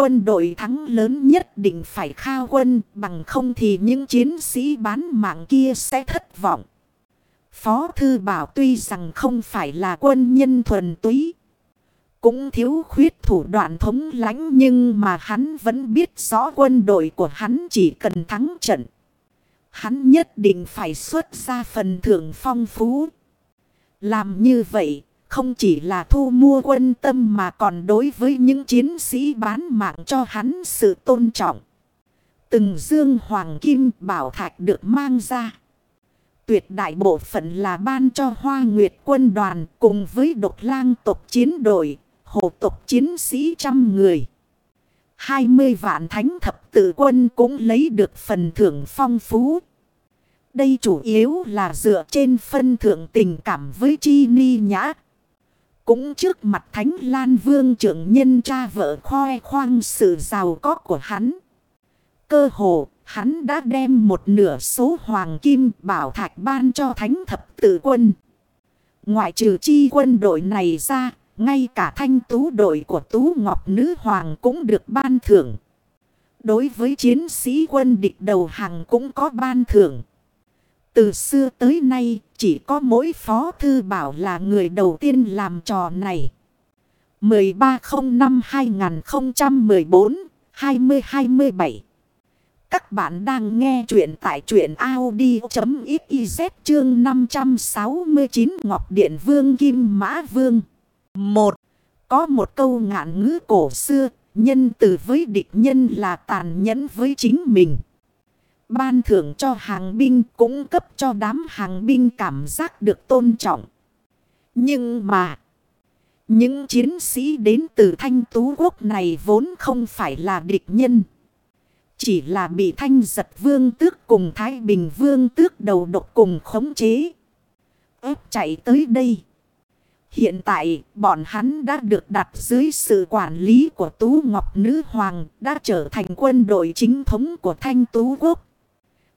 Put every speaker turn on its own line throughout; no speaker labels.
quân đội thắng lớn nhất định phải khao quân, bằng không thì những chiến sĩ bán mạng kia sẽ thất vọng. Phó Thư Bảo tuy rằng không phải là quân nhân thuần túy. Cũng thiếu khuyết thủ đoạn thống lãnh, nhưng mà hắn vẫn biết rõ quân đội của hắn chỉ cần thắng trận. Hắn nhất định phải xuất ra phần thưởng phong phú. Làm như vậy không chỉ là thu mua quân tâm mà còn đối với những chiến sĩ bán mạng cho hắn sự tôn trọng. Từng dương hoàng kim bảo thạch được mang ra. Tuyệt đại bộ phận là ban cho hoa nguyệt quân đoàn cùng với độc lang tộc chiến đội, hộ tộc chiến sĩ trăm người. 20 vạn thánh thập tự quân cũng lấy được phần thưởng phong phú. Đây chủ yếu là dựa trên phân thượng tình cảm với chi ni nhã. Cũng trước mặt Thánh Lan Vương trưởng nhân cha vợ khoe khoang sự giàu có của hắn. Cơ hồ, hắn đã đem một nửa số hoàng kim bảo thạch ban cho Thánh Thập tử Quân. Ngoại trừ chi quân đội này ra, ngay cả thanh tú đội của Tú Ngọc Nữ Hoàng cũng được ban thưởng. Đối với chiến sĩ quân địch đầu hàng cũng có ban thưởng. Từ xưa tới nay chỉ có mỗi phó thư bảo là người đầu tiên làm trò này. 1305-2014-2027 Các bạn đang nghe chuyện tại chuyện Audi.xyz chương 569 Ngọc Điện Vương Kim Mã Vương 1. Có một câu ngạn ngữ cổ xưa, nhân từ với địch nhân là tàn nhẫn với chính mình. Ban thưởng cho hàng binh cũng cấp cho đám hàng binh cảm giác được tôn trọng. Nhưng mà, những chiến sĩ đến từ thanh tú quốc này vốn không phải là địch nhân. Chỉ là bị thanh giật vương tước cùng Thái Bình vương tước đầu độc cùng khống chế. ép chạy tới đây. Hiện tại, bọn hắn đã được đặt dưới sự quản lý của Tú Ngọc Nữ Hoàng, đã trở thành quân đội chính thống của Thanh Tú Quốc.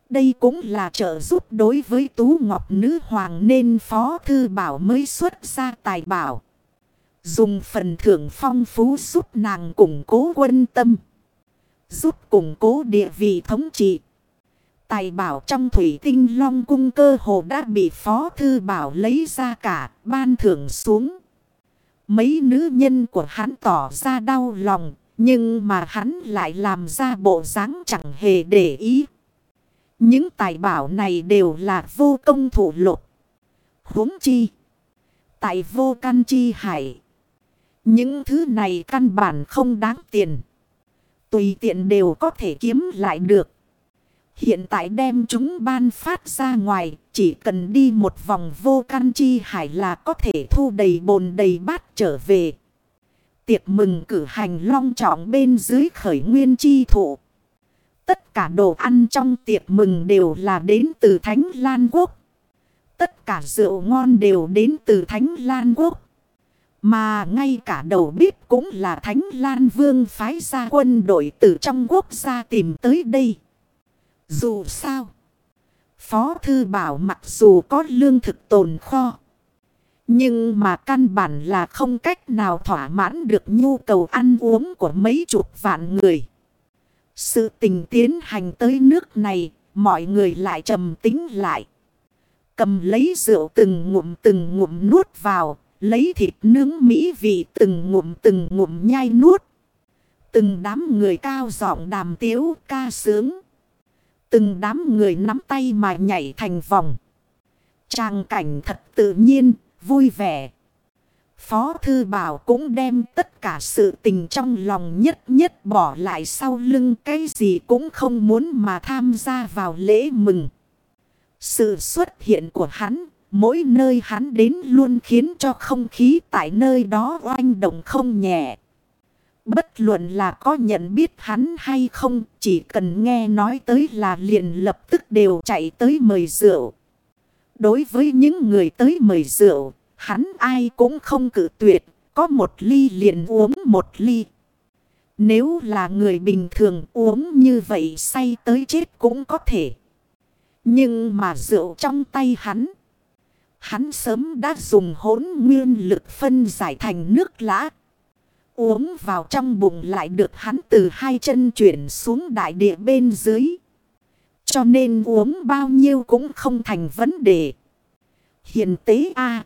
Đây cũng là trợ giúp đối với Tú Ngọc Nữ Hoàng nên Phó Thư Bảo mới xuất ra tài bảo. Dùng phần thưởng phong phú giúp nàng củng cố quân tâm. Giúp củng cố địa vị thống trị. Tài bảo trong thủy tinh long cung cơ hồ đã bị Phó Thư Bảo lấy ra cả, ban thưởng xuống. Mấy nữ nhân của hắn tỏ ra đau lòng. Nhưng mà hắn lại làm ra bộ dáng chẳng hề để ý. Những tài bảo này đều là vô công thủ lục. huống chi. Tại vô căn chi hải. Những thứ này căn bản không đáng tiền. Tùy tiện đều có thể kiếm lại được. Hiện tại đem chúng ban phát ra ngoài. Chỉ cần đi một vòng vô căn chi hải là có thể thu đầy bồn đầy bát trở về. Tiệc mừng cử hành long trọng bên dưới khởi nguyên chi thụ. Tất cả đồ ăn trong tiệc mừng đều là đến từ Thánh Lan Quốc. Tất cả rượu ngon đều đến từ Thánh Lan Quốc. Mà ngay cả đầu bếp cũng là Thánh Lan Vương phái ra quân đội từ trong quốc gia tìm tới đây. Dù sao, Phó Thư Bảo mặc dù có lương thực tồn kho. Nhưng mà căn bản là không cách nào thỏa mãn được nhu cầu ăn uống của mấy chục vạn người. Sự tình tiến hành tới nước này, mọi người lại trầm tính lại. Cầm lấy rượu từng ngụm từng ngụm nuốt vào, lấy thịt nướng mỹ vị từng ngụm từng ngụm nhai nuốt. Từng đám người cao giọng đàm tiếu ca sướng. Từng đám người nắm tay mà nhảy thành vòng. Trang cảnh thật tự nhiên, vui vẻ. Phó Thư Bảo cũng đem tất cả sự tình trong lòng nhất nhất bỏ lại sau lưng cái gì cũng không muốn mà tham gia vào lễ mừng. Sự xuất hiện của hắn, mỗi nơi hắn đến luôn khiến cho không khí tại nơi đó oanh động không nhẹ. Bất luận là có nhận biết hắn hay không, chỉ cần nghe nói tới là liền lập tức đều chạy tới mời rượu. Đối với những người tới mời rượu, Hắn ai cũng không cử tuyệt, có một ly liền uống một ly. Nếu là người bình thường uống như vậy say tới chết cũng có thể. Nhưng mà rượu trong tay hắn. Hắn sớm đã dùng hỗn nguyên lực phân giải thành nước lã. Uống vào trong bụng lại được hắn từ hai chân chuyển xuống đại địa bên dưới. Cho nên uống bao nhiêu cũng không thành vấn đề. Hiện tế a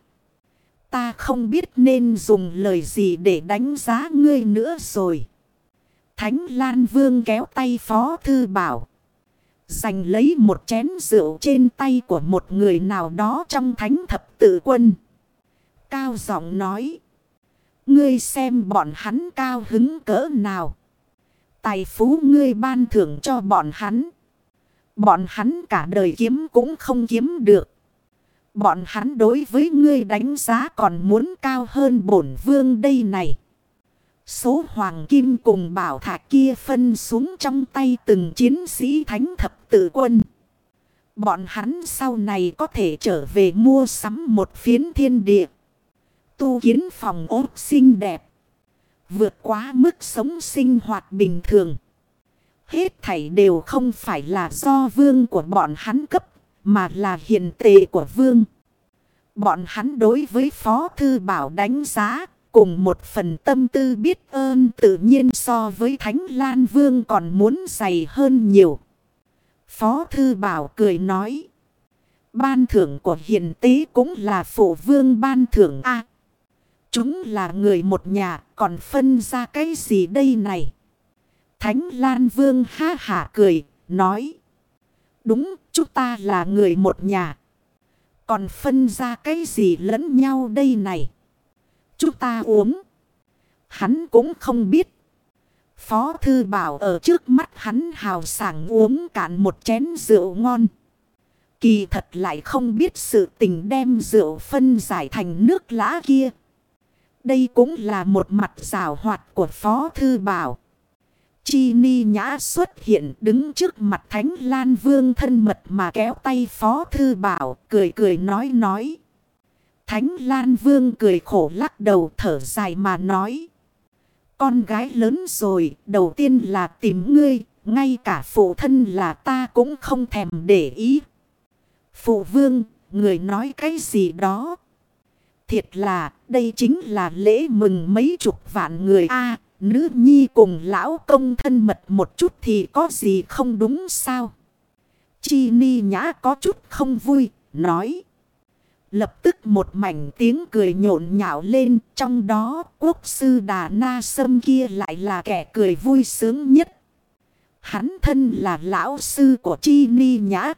Ta không biết nên dùng lời gì để đánh giá ngươi nữa rồi. Thánh Lan Vương kéo tay Phó Thư Bảo. Giành lấy một chén rượu trên tay của một người nào đó trong thánh thập tự quân. Cao giọng nói. Ngươi xem bọn hắn cao hứng cỡ nào. Tài phú ngươi ban thưởng cho bọn hắn. Bọn hắn cả đời kiếm cũng không kiếm được. Bọn hắn đối với ngươi đánh giá còn muốn cao hơn bổn vương đây này. Số hoàng kim cùng bảo thạch kia phân xuống trong tay từng chiến sĩ thánh thập tự quân. Bọn hắn sau này có thể trở về mua sắm một phiến thiên địa. Tu kiến phòng ốt xinh đẹp. Vượt quá mức sống sinh hoạt bình thường. Hết thảy đều không phải là do vương của bọn hắn cấp, mà là hiện tệ của vương. Bọn hắn đối với Phó Thư Bảo đánh giá, cùng một phần tâm tư biết ơn tự nhiên so với Thánh Lan Vương còn muốn dày hơn nhiều. Phó Thư Bảo cười nói, ban thưởng của hiền tế cũng là phụ vương ban thưởng A. chúng là người một nhà, còn phân ra cái gì đây này? Thánh Lan Vương ha hả cười, nói. Đúng, chúng ta là người một nhà. Còn phân ra cái gì lẫn nhau đây này? Chúng ta uống. Hắn cũng không biết. Phó Thư Bảo ở trước mắt hắn hào sảng uống cạn một chén rượu ngon. Kỳ thật lại không biết sự tình đem rượu phân giải thành nước lã kia. Đây cũng là một mặt rào hoạt của Phó Thư Bảo. Chi ni nhã xuất hiện đứng trước mặt Thánh Lan Vương thân mật mà kéo tay Phó Thư Bảo, cười cười nói nói. Thánh Lan Vương cười khổ lắc đầu thở dài mà nói. Con gái lớn rồi, đầu tiên là tìm ngươi, ngay cả phụ thân là ta cũng không thèm để ý. Phụ vương, người nói cái gì đó? Thiệt là, đây chính là lễ mừng mấy chục vạn người a Nữ nhi cùng lão công thân mật một chút thì có gì không đúng sao? Chi ni nhã có chút không vui, nói. Lập tức một mảnh tiếng cười nhộn nhạo lên, trong đó quốc sư Đà Na Sâm kia lại là kẻ cười vui sướng nhất. Hắn thân là lão sư của Chi Ni Nhã.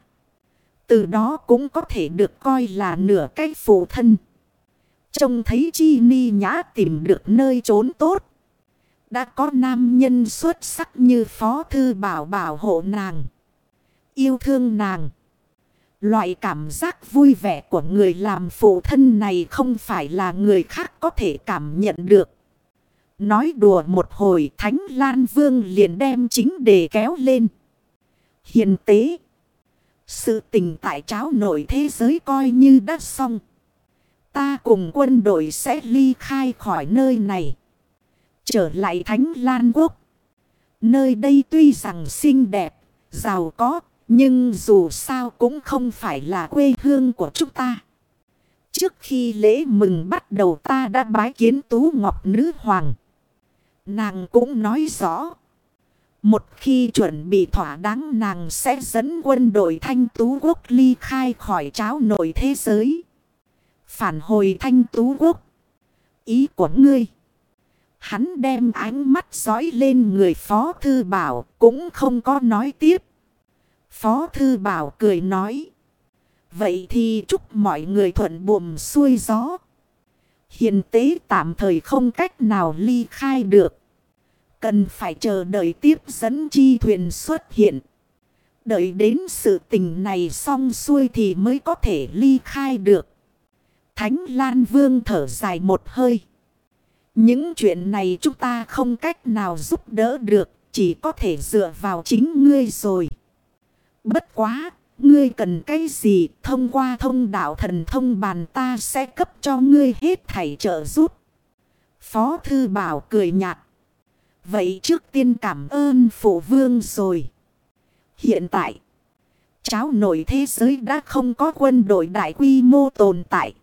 Từ đó cũng có thể được coi là nửa cái phụ thân. Trông thấy Chi Ni Nhã tìm được nơi trốn tốt. Đã có nam nhân xuất sắc như Phó Thư Bảo bảo hộ nàng. Yêu thương nàng. Loại cảm giác vui vẻ của người làm phụ thân này không phải là người khác có thể cảm nhận được. Nói đùa một hồi Thánh Lan Vương liền đem chính đề kéo lên. Hiền tế. Sự tình tại cháo nổi thế giới coi như đã xong. Ta cùng quân đội sẽ ly khai khỏi nơi này. Trở lại Thánh Lan Quốc. Nơi đây tuy rằng xinh đẹp, giàu có, nhưng dù sao cũng không phải là quê hương của chúng ta. Trước khi lễ mừng bắt đầu ta đã bái kiến Tú Ngọc Nữ Hoàng. Nàng cũng nói rõ. Một khi chuẩn bị thỏa đáng nàng sẽ dẫn quân đội thanh tú quốc ly khai khỏi cháo nội thế giới. Phản hồi thanh tú quốc. Ý của ngươi. Hắn đem ánh mắt dõi lên người Phó Thư Bảo cũng không có nói tiếp. Phó Thư Bảo cười nói. Vậy thì chúc mọi người thuận buồm xuôi gió. Hiện tế tạm thời không cách nào ly khai được. Cần phải chờ đợi tiếp dẫn chi thuyền xuất hiện. Đợi đến sự tình này xong xuôi thì mới có thể ly khai được. Thánh Lan Vương thở dài một hơi. Những chuyện này chúng ta không cách nào giúp đỡ được. Chỉ có thể dựa vào chính ngươi rồi. Bất quá, ngươi cần cái gì thông qua thông đạo thần thông bàn ta sẽ cấp cho ngươi hết thảy trợ giúp. Phó Thư Bảo cười nhạt. Vậy trước tiên cảm ơn phụ vương rồi. Hiện tại, cháo nổi thế giới đã không có quân đội đại quy mô tồn tại.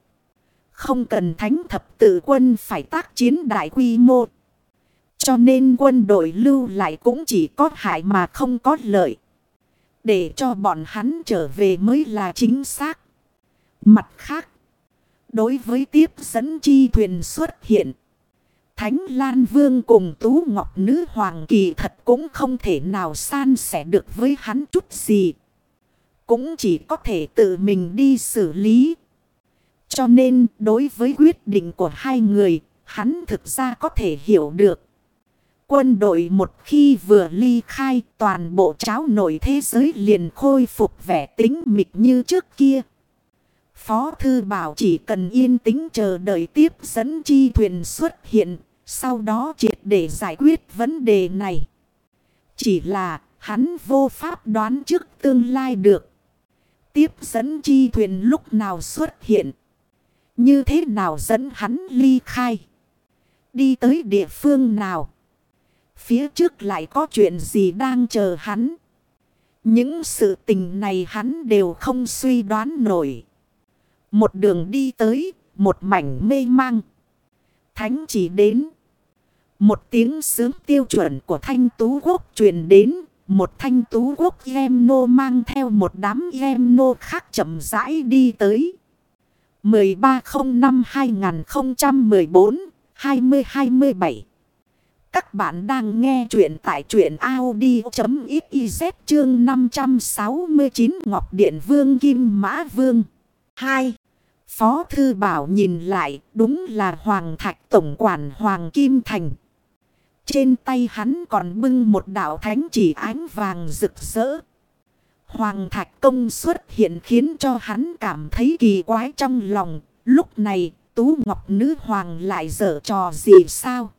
Không cần thánh thập tự quân phải tác chiến đại quy mô. Cho nên quân đội lưu lại cũng chỉ có hại mà không có lợi. Để cho bọn hắn trở về mới là chính xác. Mặt khác. Đối với tiếp dẫn chi thuyền xuất hiện. Thánh Lan Vương cùng Tú Ngọc Nữ Hoàng kỳ thật cũng không thể nào san sẻ được với hắn chút gì. Cũng chỉ có thể tự mình đi xử lý. Cho nên đối với quyết định của hai người, hắn thực ra có thể hiểu được. Quân đội một khi vừa ly khai toàn bộ cháo nổi thế giới liền khôi phục vẻ tính mịch như trước kia. Phó Thư Bảo chỉ cần yên tĩnh chờ đợi tiếp dẫn chi thuyền xuất hiện, sau đó triệt để giải quyết vấn đề này. Chỉ là hắn vô pháp đoán trước tương lai được. Tiếp dẫn chi thuyền lúc nào xuất hiện. Như thế nào dẫn hắn ly khai. Đi tới địa phương nào. Phía trước lại có chuyện gì đang chờ hắn. Những sự tình này hắn đều không suy đoán nổi. Một đường đi tới, một mảnh mê mang. Thánh chỉ đến. Một tiếng sướng tiêu chuẩn của thanh tú quốc truyền đến. Một thanh tú quốc em nô mang theo một đám em nô khác chậm rãi đi tới. 1305-2014-2027 Các bạn đang nghe chuyện tại chuyện Audi.xyz chương 569 Ngọc Điện Vương Kim Mã Vương 2. Phó Thư Bảo nhìn lại, đúng là Hoàng Thạch Tổng quản Hoàng Kim Thành. Trên tay hắn còn bưng một đạo thánh chỉ ánh vàng rực rỡ. Hoàng Thạch Công xuất hiện khiến cho hắn cảm thấy kỳ quái trong lòng. Lúc này Tú Ngọc Nữ Hoàng lại dở trò gì sao?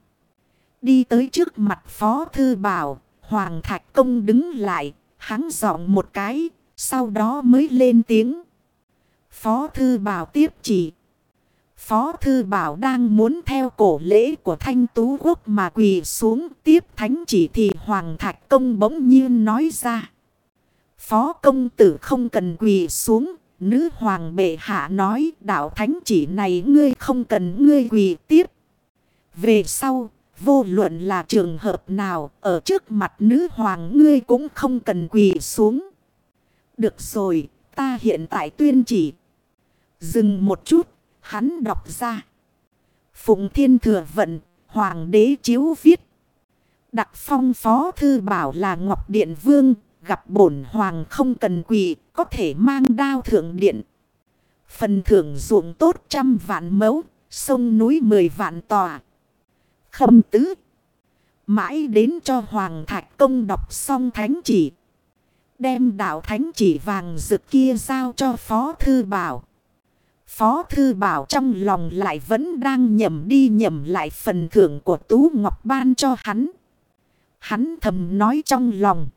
Đi tới trước mặt Phó Thư Bảo, Hoàng Thạch Công đứng lại, hắn giọng một cái, sau đó mới lên tiếng. Phó Thư Bảo tiếp chỉ. Phó Thư Bảo đang muốn theo cổ lễ của Thanh Tú Quốc mà quỳ xuống tiếp thánh chỉ thì Hoàng Thạch Công bỗng nhiên nói ra. Phó công tử không cần quỳ xuống. Nữ hoàng bệ hạ nói đạo thánh chỉ này ngươi không cần ngươi quỳ tiếp. Về sau, vô luận là trường hợp nào ở trước mặt nữ hoàng ngươi cũng không cần quỳ xuống. Được rồi, ta hiện tại tuyên chỉ. Dừng một chút, hắn đọc ra. Phụng thiên thừa vận, hoàng đế chiếu viết. Đặc phong phó thư bảo là Ngọc Điện Vương, gặp bổn hoàng không cần quỳ, có thể mang đao thượng điện. Phần thưởng ruộng tốt trăm vạn mẫu, sông núi mười vạn tòa. Khâm tứ. Mãi đến cho Hoàng Thạch Công đọc xong thánh chỉ. Đem đạo thánh chỉ vàng rực kia giao cho Phó Thư Bảo. Phó Thư Bảo trong lòng lại vẫn đang nhầm đi nhầm lại phần thưởng của Tú Ngọc Ban cho hắn. Hắn thầm nói trong lòng.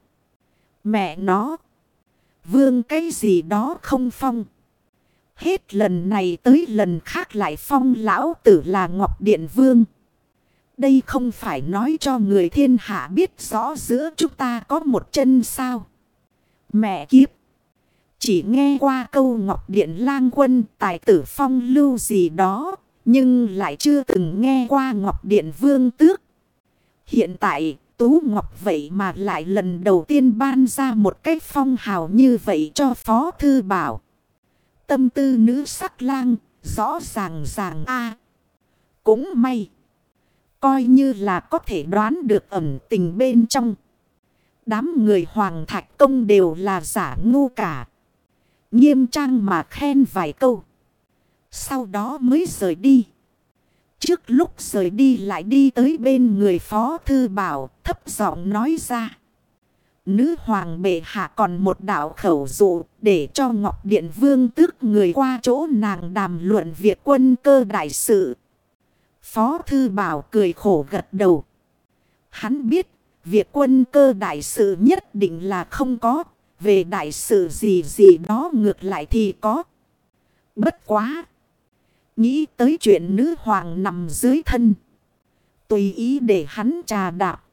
Mẹ nó. Vương cái gì đó không phong. Hết lần này tới lần khác lại phong lão tử là Ngọc Điện Vương. Đây không phải nói cho người thiên hạ biết rõ giữa chúng ta có một chân sao. Mẹ kiếp. Chỉ nghe qua câu Ngọc Điện lang quân tài tử phong lưu gì đó. Nhưng lại chưa từng nghe qua Ngọc Điện vương tước. Hiện tại Tú Ngọc vậy mà lại lần đầu tiên ban ra một cái phong hào như vậy cho Phó Thư Bảo. Tâm tư nữ sắc lang, rõ ràng ràng a Cũng may. Coi như là có thể đoán được ẩn tình bên trong. Đám người hoàng thạch công đều là giả ngu cả. Nghiêm trang mà khen vài câu. Sau đó mới rời đi. Trước lúc rời đi lại đi tới bên người phó thư bảo, thấp giọng nói ra. Nữ hoàng bệ hạ còn một đạo khẩu dụ để cho Ngọc Điện Vương tước người qua chỗ nàng đàm luận việc quân cơ đại sự. Phó thư bảo cười khổ gật đầu. Hắn biết, việc quân cơ đại sự nhất định là không có. Về đại sự gì gì đó ngược lại thì có. Bất quá. Nghĩ tới chuyện nữ hoàng nằm dưới thân. Tùy ý để hắn trà đạp.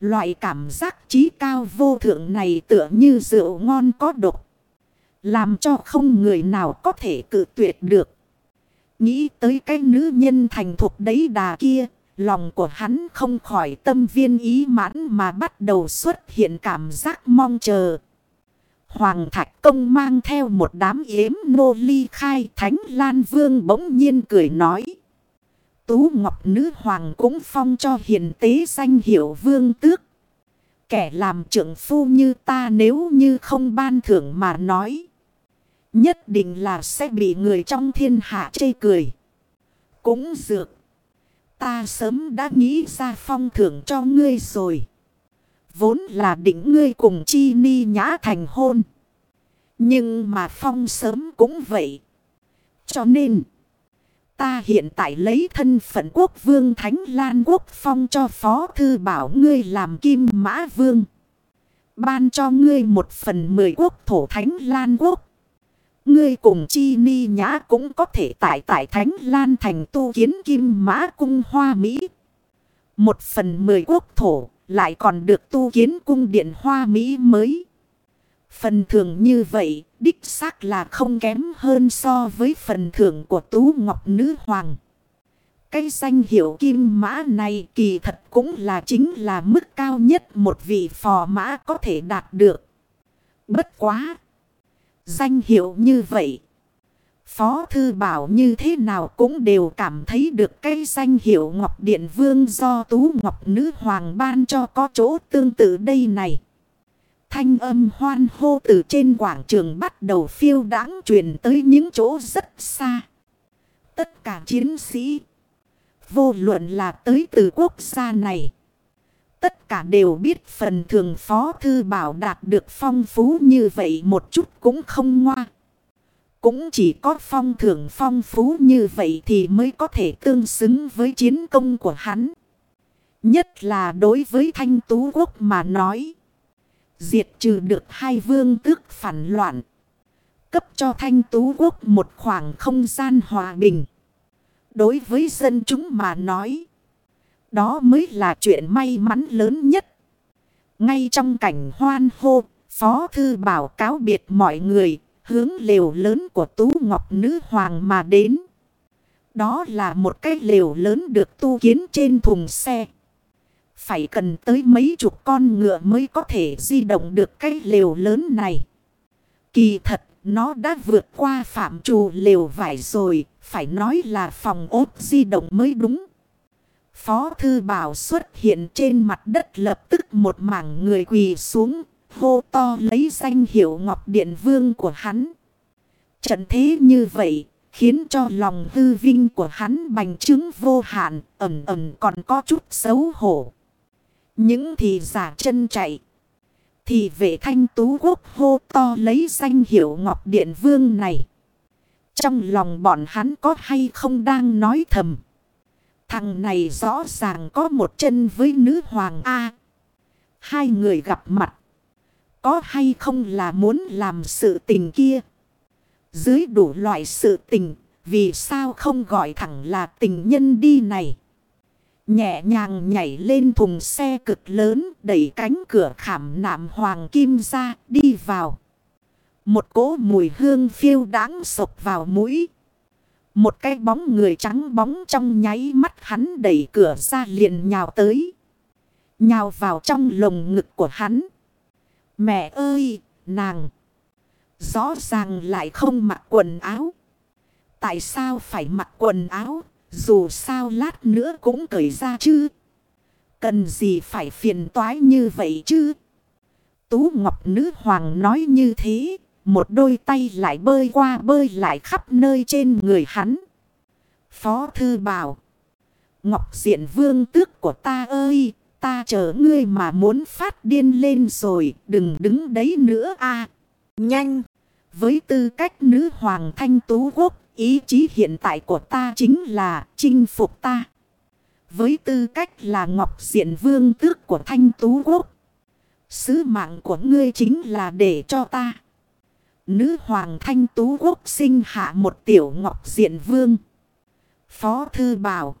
Loại cảm giác trí cao vô thượng này tựa như rượu ngon có độc. Làm cho không người nào có thể cự tuyệt được. Nghĩ tới cái nữ nhân thành thục đấy đà kia. Lòng của hắn không khỏi tâm viên ý mãn mà bắt đầu xuất hiện cảm giác mong chờ. Hoàng Thạch Công mang theo một đám yếm nô ly khai Thánh Lan Vương bỗng nhiên cười nói. Tú Ngọc Nữ Hoàng cũng phong cho hiền tế danh hiệu vương tước. Kẻ làm trưởng phu như ta nếu như không ban thưởng mà nói. Nhất định là sẽ bị người trong thiên hạ chê cười. Cũng dược. Ta sớm đã nghĩ ra phong thưởng cho ngươi rồi. Vốn là định ngươi cùng chi ni nhã thành hôn. Nhưng mà phong sớm cũng vậy. Cho nên. Ta hiện tại lấy thân phận quốc vương Thánh Lan quốc phong cho phó thư bảo ngươi làm kim mã vương. Ban cho ngươi một phần mười quốc thổ Thánh Lan quốc. Ngươi cùng chi ni nhã cũng có thể tại tại Thánh Lan thành tu kiến kim mã cung hoa Mỹ. Một phần mười quốc thổ lại còn được tu kiến cung điện hoa Mỹ mới. Phần thưởng như vậy, đích xác là không kém hơn so với phần thưởng của Tú Ngọc Nữ Hoàng. Cái danh hiệu kim mã này kỳ thật cũng là chính là mức cao nhất một vị phò mã có thể đạt được. Bất quá! Danh hiệu như vậy. Phó Thư Bảo như thế nào cũng đều cảm thấy được cái danh hiệu Ngọc Điện Vương do Tú Ngọc Nữ Hoàng ban cho có chỗ tương tự đây này. Thanh âm hoan hô từ trên quảng trường bắt đầu phiêu đáng truyền tới những chỗ rất xa. Tất cả chiến sĩ, vô luận là tới từ quốc gia này. Tất cả đều biết phần thường phó thư bảo đạt được phong phú như vậy một chút cũng không ngoa. Cũng chỉ có phong thưởng phong phú như vậy thì mới có thể tương xứng với chiến công của hắn. Nhất là đối với thanh tú quốc mà nói. Diệt trừ được hai vương tước phản loạn. Cấp cho thanh tú quốc một khoảng không gian hòa bình. Đối với dân chúng mà nói. Đó mới là chuyện may mắn lớn nhất. Ngay trong cảnh hoan hô, Phó Thư Bảo cáo biệt mọi người, hướng lều lớn của Tú Ngọc Nữ Hoàng mà đến. Đó là một cái lều lớn được tu kiến trên thùng xe. Phải cần tới mấy chục con ngựa mới có thể di động được cái lều lớn này. Kỳ thật, nó đã vượt qua phạm trù lều vải rồi, phải nói là phòng ốt di động mới đúng. Phó Thư Bảo xuất hiện trên mặt đất lập tức một mảng người quỳ xuống, hô to lấy danh hiệu Ngọc Điện Vương của hắn. Trận thế như vậy, khiến cho lòng hư vinh của hắn bành trướng vô hạn, ẩm ẩm còn có chút xấu hổ. Những thì giả chân chạy. Thì vệ thanh tú quốc hô to lấy danh hiệu Ngọc Điện Vương này. Trong lòng bọn hắn có hay không đang nói thầm. Thằng này rõ ràng có một chân với nữ hoàng A. Hai người gặp mặt. Có hay không là muốn làm sự tình kia. Dưới đủ loại sự tình. Vì sao không gọi thẳng là tình nhân đi này. Nhẹ nhàng nhảy lên thùng xe cực lớn, đẩy cánh cửa khảm nạm hoàng kim ra, đi vào. Một cỗ mùi hương phiêu đáng sộc vào mũi. Một cái bóng người trắng bóng trong nháy mắt hắn đẩy cửa ra liền nhào tới. Nhào vào trong lồng ngực của hắn. Mẹ ơi, nàng! Rõ ràng lại không mặc quần áo. Tại sao phải mặc quần áo? Dù sao lát nữa cũng cởi ra chứ. Cần gì phải phiền toái như vậy chứ? Tú Ngọc Nữ Hoàng nói như thế. Một đôi tay lại bơi qua bơi lại khắp nơi trên người hắn. Phó Thư bảo. Ngọc Diện Vương tước của ta ơi. Ta chờ ngươi mà muốn phát điên lên rồi. Đừng đứng đấy nữa a Nhanh. Với tư cách nữ hoàng thanh tú quốc. Ý chí hiện tại của ta chính là chinh phục ta. Với tư cách là Ngọc Diện Vương tước của thanh tú quốc. Sứ mạng của ngươi chính là để cho ta. Nữ hoàng thanh tú quốc sinh hạ một tiểu ngọc diện vương. Phó thư bảo.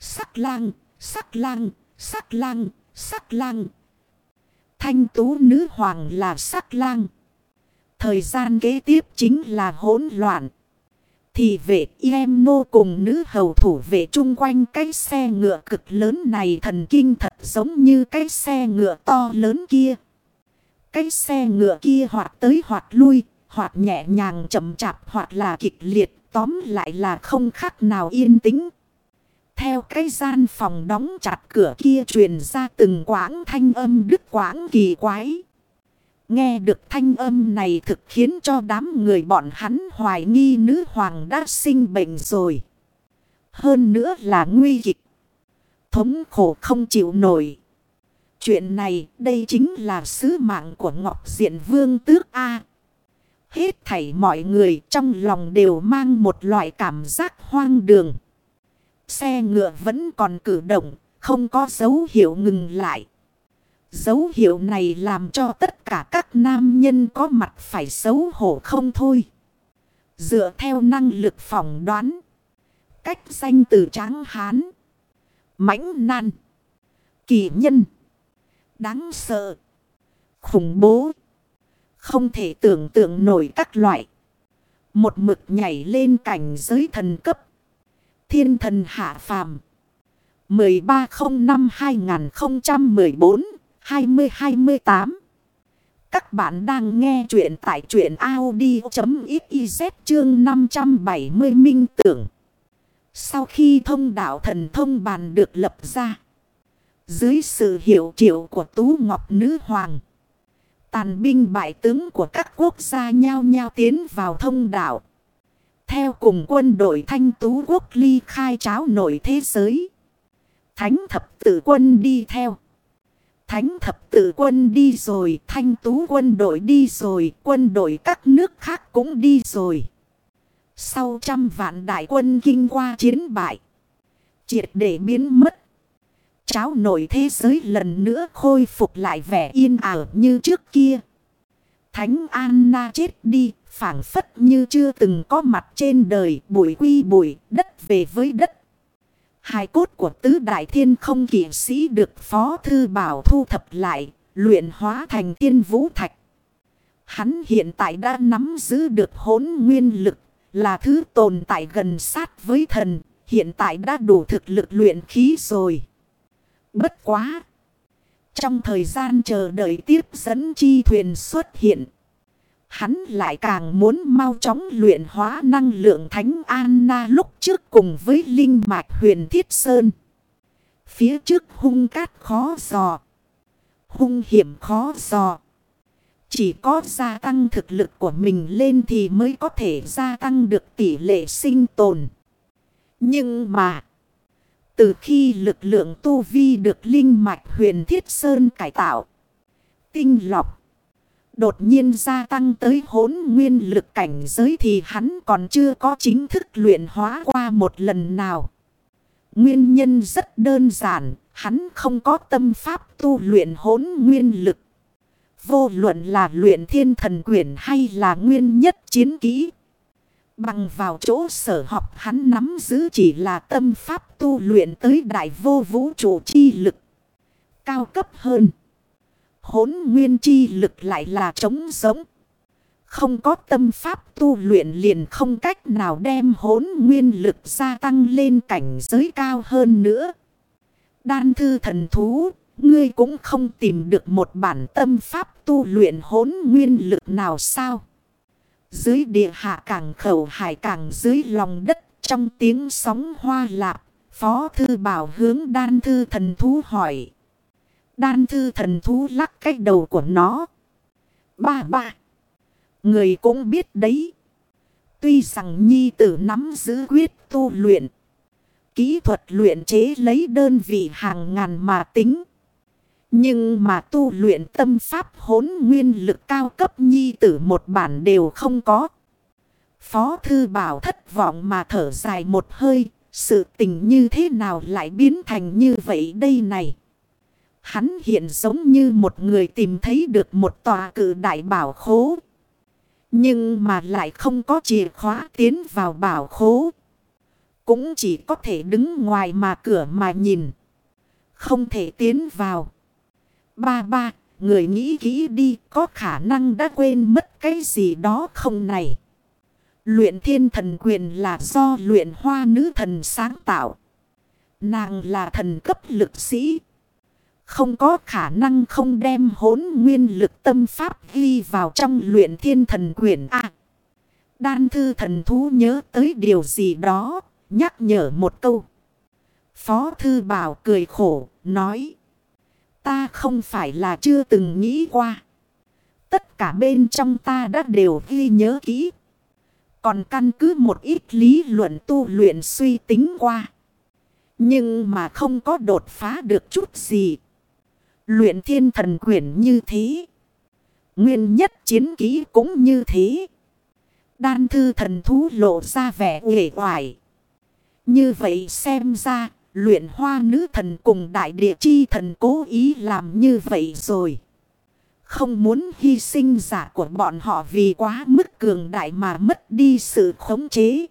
Sắc lang, sắc lang, sắc lang, sắc lang. Thanh tú nữ hoàng là sắc lang. Thời gian kế tiếp chính là hỗn loạn. thì vệ em nô cùng nữ hầu thủ vệ chung quanh cái xe ngựa cực lớn này thần kinh thật giống như cái xe ngựa to lớn kia. Cái xe ngựa kia hoạt tới hoạt lui, hoạt nhẹ nhàng chậm chạp hoặc là kịch liệt, tóm lại là không khác nào yên tĩnh. Theo cái gian phòng đóng chặt cửa kia truyền ra từng quãng thanh âm đứt quãng kỳ quái. Nghe được thanh âm này thực khiến cho đám người bọn hắn hoài nghi nữ hoàng đã sinh bệnh rồi. Hơn nữa là nguy kịch. Thống khổ không chịu nổi. Chuyện này, đây chính là sứ mạng của Ngọc Diện Vương Tước A. Hết thảy mọi người trong lòng đều mang một loại cảm giác hoang đường. Xe ngựa vẫn còn cử động, không có dấu hiệu ngừng lại. Dấu hiệu này làm cho tất cả các nam nhân có mặt phải xấu hổ không thôi. Dựa theo năng lực phỏng đoán. Cách danh từ tráng hán. mãnh nan. Kỳ nhân. Đáng sợ. Khủng bố. Không thể tưởng tượng nổi các loại. Một mực nhảy lên cảnh giới thần cấp. Thiên thần hạ phàm. 1305 2014 2028 Các bạn đang nghe chuyện tại chuyện Audi.xyz chương 570 minh tưởng. Sau khi thông đạo thần thông bàn được lập ra. Dưới sự hiệu triệu của Tú Ngọc Nữ Hoàng. Tàn binh bại tướng của các quốc gia nhau nhau tiến vào thông đạo. Theo cùng quân đội thanh tú quốc ly khai cháo nổi thế giới. Thánh thập tử quân đi theo. Thánh thập tử quân đi rồi, thanh tú quân đội đi rồi, quân đội các nước khác cũng đi rồi. Sau trăm vạn đại quân kinh qua chiến bại, triệt để biến mất. Cháo nổi thế giới lần nữa khôi phục lại vẻ yên ảo như trước kia. Thánh Anna chết đi, phản phất như chưa từng có mặt trên đời, bụi quy bụi, đất về với đất. Hai cốt của tứ đại thiên không kỷ sĩ được Phó Thư Bảo thu thập lại, luyện hóa thành tiên vũ thạch. Hắn hiện tại đã nắm giữ được hốn nguyên lực, là thứ tồn tại gần sát với thần, hiện tại đã đủ thực lực luyện khí rồi. Bất quá! Trong thời gian chờ đợi tiếp dẫn chi thuyền xuất hiện, Hắn lại càng muốn mau chóng luyện hóa năng lượng thánh Anna lúc trước cùng với linh mạch huyền thiết sơn. Phía trước hung cát khó dò. Hung hiểm khó dò. Chỉ có gia tăng thực lực của mình lên thì mới có thể gia tăng được tỷ lệ sinh tồn. Nhưng mà. Từ khi lực lượng tu vi được linh mạch huyền thiết sơn cải tạo. Tinh lọc. Đột nhiên gia tăng tới hốn nguyên lực cảnh giới thì hắn còn chưa có chính thức luyện hóa qua một lần nào. Nguyên nhân rất đơn giản, hắn không có tâm pháp tu luyện hốn nguyên lực. Vô luận là luyện thiên thần quyển hay là nguyên nhất chiến kỹ. Bằng vào chỗ sở học hắn nắm giữ chỉ là tâm pháp tu luyện tới đại vô vũ trụ chi lực. Cao cấp hơn hốn nguyên chi lực lại là trống giống. Không có tâm pháp tu luyện liền không cách nào đem hốn nguyên lực gia tăng lên cảnh giới cao hơn nữa. Đan thư thần thú, ngươi cũng không tìm được một bản tâm pháp tu luyện hốn nguyên lực nào sao? Dưới địa hạ càng khẩu hải càng dưới lòng đất trong tiếng sóng hoa lạp, Phó Thư Bảo hướng đan thư thần thú hỏi. Đan thư thần thú lắc cái đầu của nó. Ba ba. Người cũng biết đấy. Tuy rằng nhi tử nắm giữ quyết tu luyện. Kỹ thuật luyện chế lấy đơn vị hàng ngàn mà tính. Nhưng mà tu luyện tâm pháp hốn nguyên lực cao cấp nhi tử một bản đều không có. Phó thư bảo thất vọng mà thở dài một hơi. Sự tình như thế nào lại biến thành như vậy đây này. Hắn hiện giống như một người tìm thấy được một tòa cử đại bảo khố. Nhưng mà lại không có chìa khóa tiến vào bảo khố. Cũng chỉ có thể đứng ngoài mà cửa mà nhìn. Không thể tiến vào. Ba ba, người nghĩ kỹ đi có khả năng đã quên mất cái gì đó không này. Luyện thiên thần quyền là do luyện hoa nữ thần sáng tạo. Nàng là thần cấp lực sĩ. Không có khả năng không đem hốn nguyên lực tâm pháp ghi vào trong luyện thiên thần quyền A. đan thư thần thú nhớ tới điều gì đó, nhắc nhở một câu. Phó thư bảo cười khổ, nói. Ta không phải là chưa từng nghĩ qua. Tất cả bên trong ta đã đều ghi nhớ kỹ. Còn căn cứ một ít lý luận tu luyện suy tính qua. Nhưng mà không có đột phá được chút gì. Luyện thiên thần quyển như thế. Nguyên nhất chiến ký cũng như thế. Đan thư thần thú lộ ra vẻ uể hoài. Như vậy xem ra, luyện hoa nữ thần cùng đại địa chi thần cố ý làm như vậy rồi. Không muốn hy sinh giả của bọn họ vì quá mức cường đại mà mất đi sự khống chế.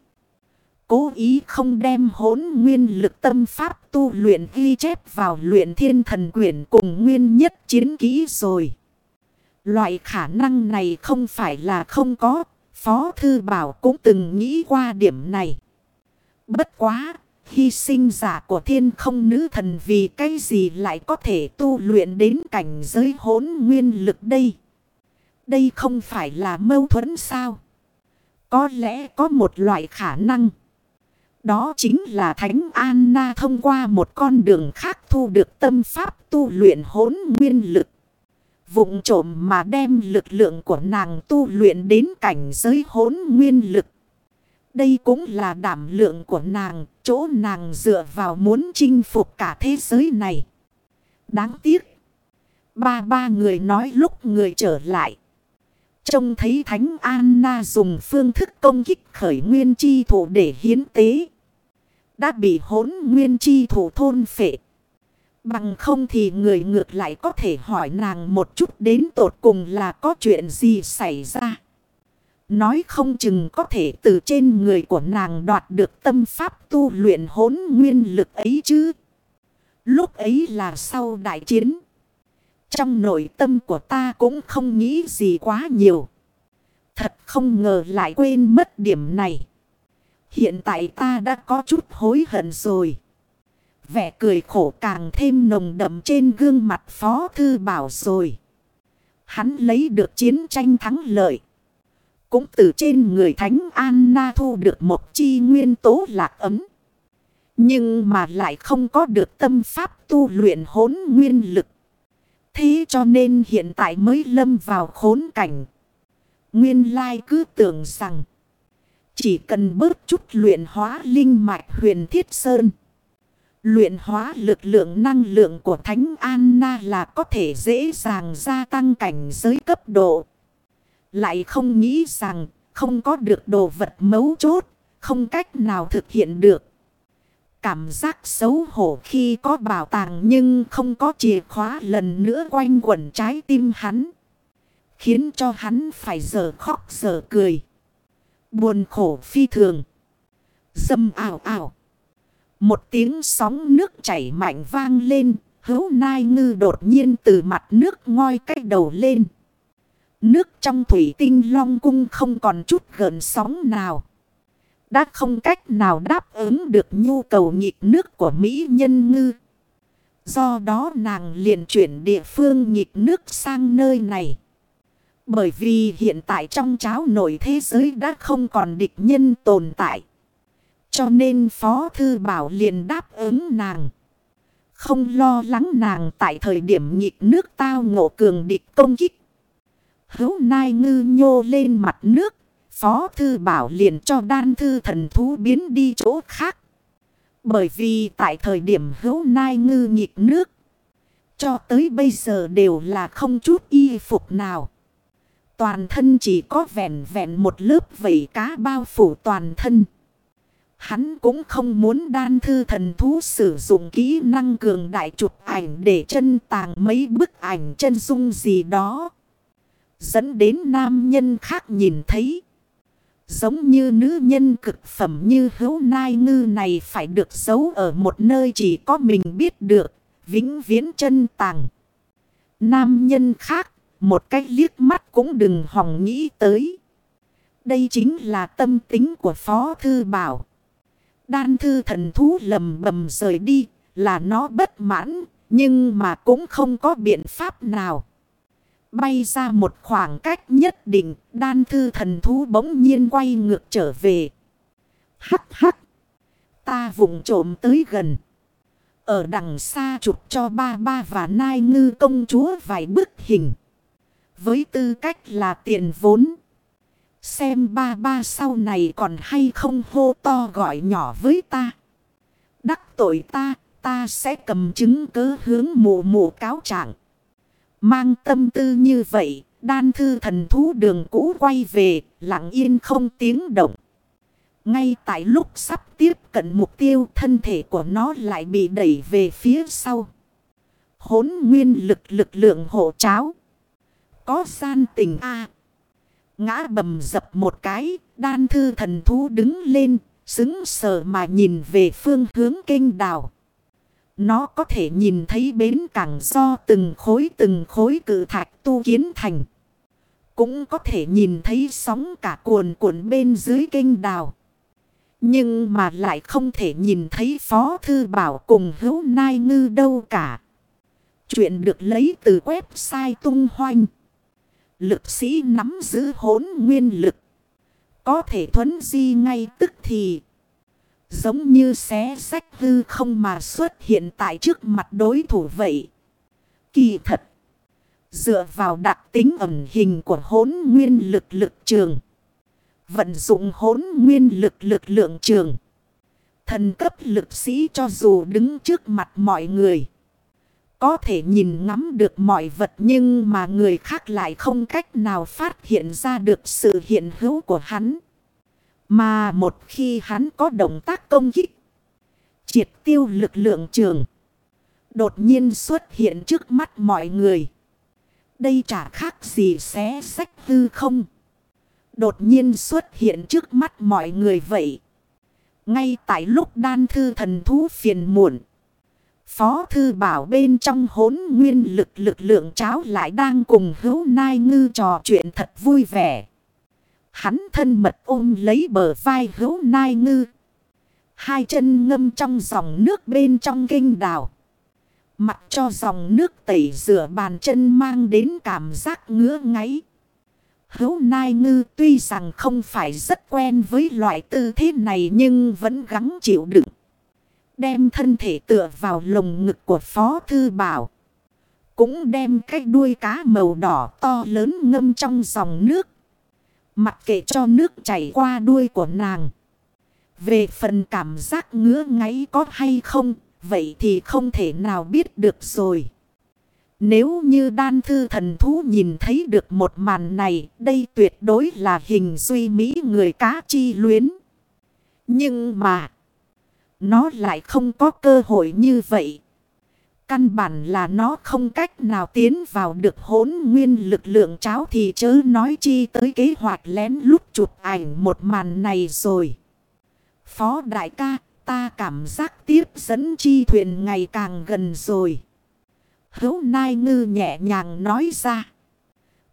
Cố ý không đem hốn nguyên lực tâm pháp tu luyện ghi chép vào luyện thiên thần quyển cùng nguyên nhất chiến kỹ rồi. Loại khả năng này không phải là không có, Phó Thư Bảo cũng từng nghĩ qua điểm này. Bất quá, hy sinh giả của thiên không nữ thần vì cái gì lại có thể tu luyện đến cảnh giới hốn nguyên lực đây. Đây không phải là mâu thuẫn sao? Có lẽ có một loại khả năng. Đó chính là Thánh Anna thông qua một con đường khác thu được tâm pháp tu luyện hốn nguyên lực. Vụng trộm mà đem lực lượng của nàng tu luyện đến cảnh giới hốn nguyên lực. Đây cũng là đảm lượng của nàng, chỗ nàng dựa vào muốn chinh phục cả thế giới này. Đáng tiếc. Ba ba người nói lúc người trở lại. Trông thấy Thánh Anna dùng phương thức công kích khởi nguyên chi thủ để hiến tế. Đã bị hốn nguyên chi thủ thôn phệ. Bằng không thì người ngược lại có thể hỏi nàng một chút đến tột cùng là có chuyện gì xảy ra. Nói không chừng có thể từ trên người của nàng đoạt được tâm pháp tu luyện hốn nguyên lực ấy chứ. Lúc ấy là sau đại chiến. Trong nội tâm của ta cũng không nghĩ gì quá nhiều. Thật không ngờ lại quên mất điểm này. Hiện tại ta đã có chút hối hận rồi. Vẻ cười khổ càng thêm nồng đậm trên gương mặt Phó Thư Bảo rồi. Hắn lấy được chiến tranh thắng lợi. Cũng từ trên người Thánh Anna thu được một chi nguyên tố lạc ấm. Nhưng mà lại không có được tâm pháp tu luyện hốn nguyên lực. Thế cho nên hiện tại mới lâm vào khốn cảnh. Nguyên lai cứ tưởng rằng. Chỉ cần bớt chút luyện hóa linh mạch huyền thiết sơn. Luyện hóa lực lượng năng lượng của Thánh Anna là có thể dễ dàng gia tăng cảnh giới cấp độ. Lại không nghĩ rằng không có được đồ vật mấu chốt, không cách nào thực hiện được. Cảm giác xấu hổ khi có bảo tàng nhưng không có chìa khóa lần nữa quanh quẩn trái tim hắn. Khiến cho hắn phải giờ khóc giờ cười. Buồn khổ phi thường. Dâm ảo ảo. Một tiếng sóng nước chảy mạnh vang lên. Hấu nai ngư đột nhiên từ mặt nước ngoi cách đầu lên. Nước trong thủy tinh long cung không còn chút gần sóng nào. Đã không cách nào đáp ứng được nhu cầu nhịp nước của Mỹ nhân ngư. Do đó nàng liền chuyển địa phương nhịp nước sang nơi này. Bởi vì hiện tại trong cháo nổi thế giới đã không còn địch nhân tồn tại. Cho nên Phó Thư Bảo liền đáp ứng nàng. Không lo lắng nàng tại thời điểm nhịp nước tao ngộ cường địch công kích. Hữu nai ngư nhô lên mặt nước. Phó Thư Bảo liền cho đan thư thần thú biến đi chỗ khác. Bởi vì tại thời điểm hữu nai ngư nhịp nước. Cho tới bây giờ đều là không chút y phục nào. Toàn thân chỉ có vẹn vẹn một lớp vẩy cá bao phủ toàn thân. Hắn cũng không muốn đan thư thần thú sử dụng kỹ năng cường đại chụp ảnh để chân tàng mấy bức ảnh chân dung gì đó. Dẫn đến nam nhân khác nhìn thấy. Giống như nữ nhân cực phẩm như hữu nai ngư này phải được giấu ở một nơi chỉ có mình biết được. Vĩnh viễn chân tàng. Nam nhân khác một cái liếc mắt cũng đừng hòng nghĩ tới. Đây chính là tâm tính của Phó Thư Bảo. Đan thư thần thú lầm bầm rời đi, là nó bất mãn, nhưng mà cũng không có biện pháp nào. Bay ra một khoảng cách nhất định, đan thư thần thú bỗng nhiên quay ngược trở về. Hắc hắc. Ta vùng trộm tới gần. Ở đằng xa chụp cho ba ba và nai ngư công chúa vài bức hình. Với tư cách là tiền vốn. Xem ba ba sau này còn hay không hô to gọi nhỏ với ta. Đắc tội ta, ta sẽ cầm chứng cứ hướng mù mù cáo trạng. Mang tâm tư như vậy, đan thư thần thú đường cũ quay về, lặng yên không tiếng động. Ngay tại lúc sắp tiếp cận mục tiêu thân thể của nó lại bị đẩy về phía sau. Hốn nguyên lực lực lượng hộ cháo. Có gian tình a Ngã bầm dập một cái, đan thư thần thú đứng lên, xứng sờ mà nhìn về phương hướng kênh đào. Nó có thể nhìn thấy bến cảng do từng khối từng khối cự thạch tu kiến thành. Cũng có thể nhìn thấy sóng cả cuồn cuộn bên dưới kênh đào. Nhưng mà lại không thể nhìn thấy Phó Thư Bảo cùng hữu nai ngư đâu cả. Chuyện được lấy từ website tung hoanh. Lực sĩ nắm giữ hốn nguyên lực. Có thể thuấn di ngay tức thì. Giống như xé sách hư không mà xuất hiện tại trước mặt đối thủ vậy. Kỳ thật. Dựa vào đặc tính ẩn hình của hốn nguyên lực lực trường. Vận dụng hốn nguyên lực lực lượng trường. Thần cấp lực sĩ cho dù đứng trước mặt mọi người. Có thể nhìn ngắm được mọi vật nhưng mà người khác lại không cách nào phát hiện ra được sự hiện hữu của hắn. Mà một khi hắn có động tác công kích, triệt tiêu lực lượng trường, đột nhiên xuất hiện trước mắt mọi người. Đây chả khác gì xé sách hư không. Đột nhiên xuất hiện trước mắt mọi người vậy. Ngay tại lúc đan thư thần thú phiền muộn. Phó thư bảo bên trong hốn nguyên lực lực lượng cháo lại đang cùng hữu nai ngư trò chuyện thật vui vẻ. Hắn thân mật ôm lấy bờ vai hữu nai ngư. Hai chân ngâm trong dòng nước bên trong kinh đào. Mặc cho dòng nước tẩy rửa bàn chân mang đến cảm giác ngứa ngáy. Hữu Nai Ngư tuy rằng không phải rất quen với loại tư thế này nhưng vẫn gắng chịu đựng. Đem thân thể tựa vào lồng ngực của Phó Thư Bảo. Cũng đem cái đuôi cá màu đỏ to lớn ngâm trong dòng nước. Mặc kệ cho nước chảy qua đuôi của nàng. Về phần cảm giác ngứa ngáy có hay không, vậy thì không thể nào biết được rồi. Nếu như đan thư thần thú nhìn thấy được một màn này, đây tuyệt đối là hình duy mỹ người cá chi luyến. Nhưng mà, nó lại không có cơ hội như vậy. Căn bản là nó không cách nào tiến vào được hốn nguyên lực lượng cháo thì chớ nói chi tới kế hoạch lén lút chụp ảnh một màn này rồi. Phó đại ca, ta cảm giác tiếp dẫn chi thuyền ngày càng gần rồi. Hấu Nai Ngư nhẹ nhàng nói ra.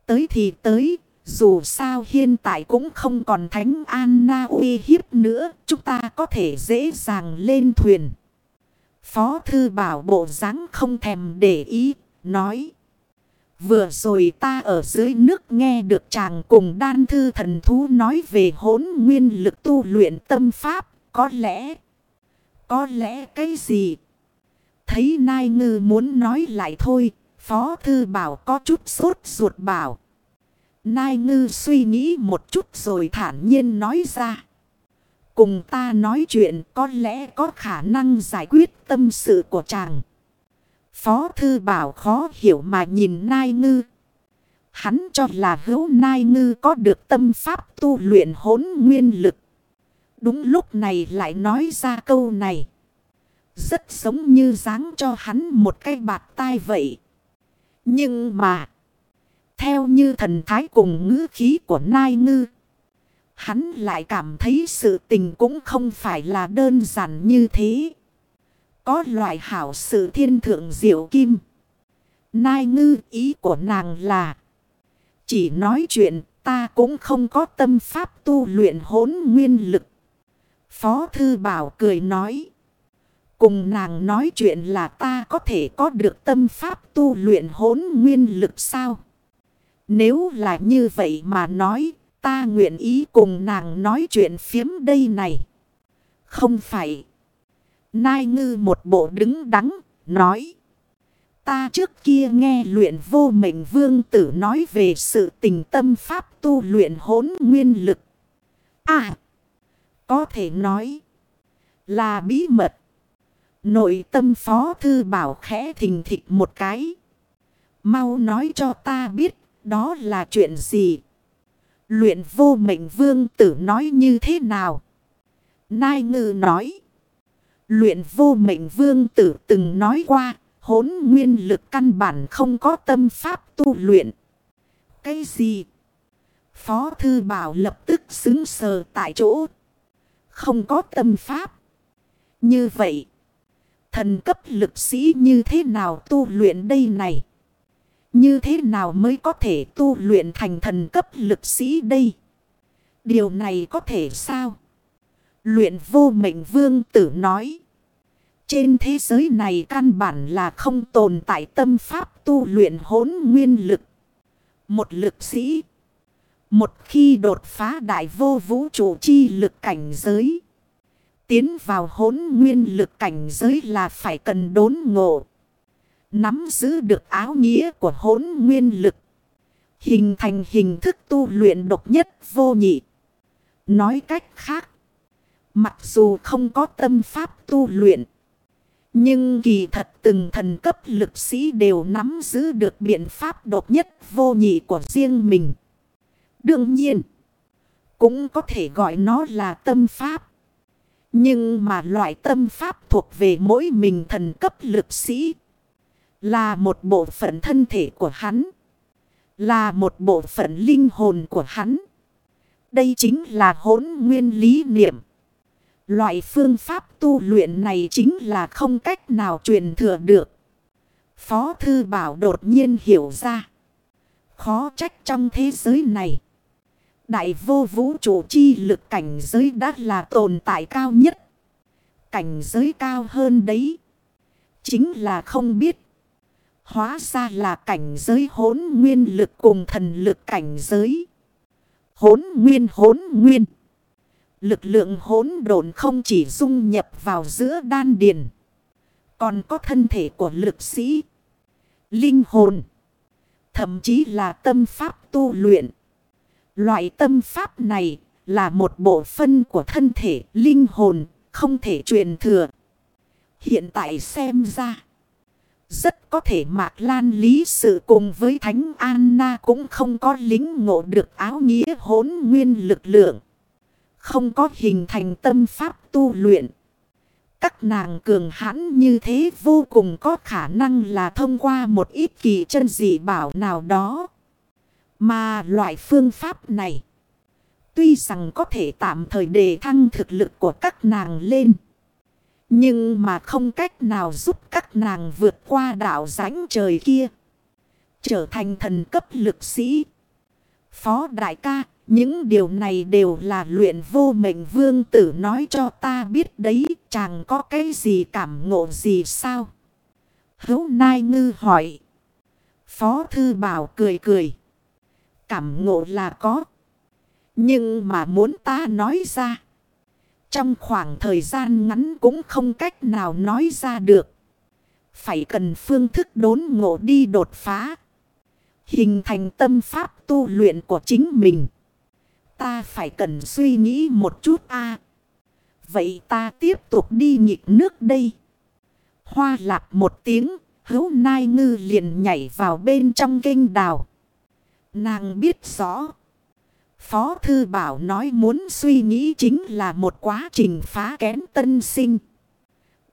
Tới thì tới, dù sao hiện tại cũng không còn Thánh Anna uy hiếp nữa, chúng ta có thể dễ dàng lên thuyền. Phó Thư Bảo bộ dáng không thèm để ý, nói. Vừa rồi ta ở dưới nước nghe được chàng cùng đan thư thần thú nói về hốn nguyên lực tu luyện tâm pháp, có lẽ... Có lẽ cái gì? Thấy Nai Ngư muốn nói lại thôi, Phó Thư Bảo có chút sốt ruột bảo. Nai Ngư suy nghĩ một chút rồi thản nhiên nói ra. Cùng ta nói chuyện có lẽ có khả năng giải quyết tâm sự của chàng. Phó Thư Bảo khó hiểu mà nhìn Nai Ngư. Hắn cho là hữu Nai Ngư có được tâm pháp tu luyện hốn nguyên lực. Đúng lúc này lại nói ra câu này. Rất giống như dáng cho hắn một cái bạt tai vậy. Nhưng mà. Theo như thần thái cùng ngữ khí của Nai Ngư. Hắn lại cảm thấy sự tình cũng không phải là đơn giản như thế. Có loại hảo sự thiên thượng diệu kim. Nai ngư, ý của nàng là. Chỉ nói chuyện, Ta cũng không có tâm pháp tu luyện hốn nguyên lực. Phó Thư Bảo cười nói. Cùng nàng nói chuyện là ta có thể có được tâm pháp tu luyện hốn nguyên lực sao? Nếu là như vậy mà nói, ta nguyện ý cùng nàng nói chuyện phiếm đây này. Không phải. Nai ngư một bộ đứng đắn, nói. Ta trước kia nghe luyện vô mệnh vương tử nói về sự tình tâm pháp tu luyện hốn nguyên lực. À, có thể nói là bí mật. Nội tâm phó thư bảo khẽ thình thịch một cái. Mau nói cho ta biết đó là chuyện gì. Luyện vô mệnh vương tử nói như thế nào? Nai ngư nói. Luyện vô mệnh vương tử từng nói qua. Hốn nguyên lực căn bản không có tâm pháp tu luyện. Cái gì? Phó thư bảo lập tức xứng sờ tại chỗ. Không có tâm pháp. Như vậy. Thần cấp lực sĩ như thế nào tu luyện đây này? Như thế nào mới có thể tu luyện thành thần cấp lực sĩ đây? Điều này có thể sao? Luyện vô mệnh vương tử nói. Trên thế giới này căn bản là không tồn tại tâm pháp tu luyện hốn nguyên lực. Một lực sĩ. Một khi đột phá đại vô vũ trụ chi lực cảnh giới. Tiến vào hốn nguyên lực cảnh giới là phải cần đốn ngộ. Nắm giữ được áo nghĩa của hốn nguyên lực. Hình thành hình thức tu luyện độc nhất vô nhị. Nói cách khác. Mặc dù không có tâm pháp tu luyện. Nhưng kỳ thật từng thần cấp lực sĩ đều nắm giữ được biện pháp độc nhất vô nhị của riêng mình. Đương nhiên, cũng có thể gọi nó là tâm pháp. Nhưng mà loại tâm pháp thuộc về mỗi mình thần cấp lực sĩ. Là một bộ phận thân thể của hắn. Là một bộ phận linh hồn của hắn. Đây chính là hỗn nguyên lý niệm. Loại phương pháp tu luyện này chính là không cách nào truyền thừa được. Phó Thư Bảo đột nhiên hiểu ra. Khó trách trong thế giới này. Đại vô vũ trụ chi lực cảnh giới đã là tồn tại cao nhất. Cảnh giới cao hơn đấy. Chính là không biết. Hóa ra là cảnh giới hốn nguyên lực cùng thần lực cảnh giới. Hốn nguyên hốn nguyên. Lực lượng hốn độn không chỉ dung nhập vào giữa đan điền. Còn có thân thể của lực sĩ. Linh hồn. Thậm chí là tâm pháp tu luyện. Loại tâm pháp này là một bộ phân của thân thể, linh hồn, không thể truyền thừa. Hiện tại xem ra. Rất có thể Mạc Lan lý sự cùng với Thánh Anna cũng không có lính ngộ được áo nghĩa hốn nguyên lực lượng. Không có hình thành tâm pháp tu luyện. Các nàng cường hãn như thế vô cùng có khả năng là thông qua một ít kỳ chân dị bảo nào đó. Mà loại phương pháp này. Tuy rằng có thể tạm thời đề thăng thực lực của các nàng lên. Nhưng mà không cách nào giúp các nàng vượt qua đảo rãnh trời kia. Trở thành thần cấp lực sĩ. Phó đại ca, những điều này đều là luyện vô mệnh vương tử nói cho ta biết đấy. Chàng có cái gì cảm ngộ gì sao? Hấu Nai Ngư hỏi. Phó Thư Bảo cười cười. Cảm ngộ là có. Nhưng mà muốn ta nói ra. Trong khoảng thời gian ngắn cũng không cách nào nói ra được. Phải cần phương thức đốn ngộ đi đột phá. Hình thành tâm pháp tu luyện của chính mình. Ta phải cần suy nghĩ một chút a Vậy ta tiếp tục đi nhịp nước đây. Hoa lạp một tiếng, hấu nai ngư liền nhảy vào bên trong kênh đào. Nàng biết rõ. Phó Thư Bảo nói muốn suy nghĩ chính là một quá trình phá kén tân sinh.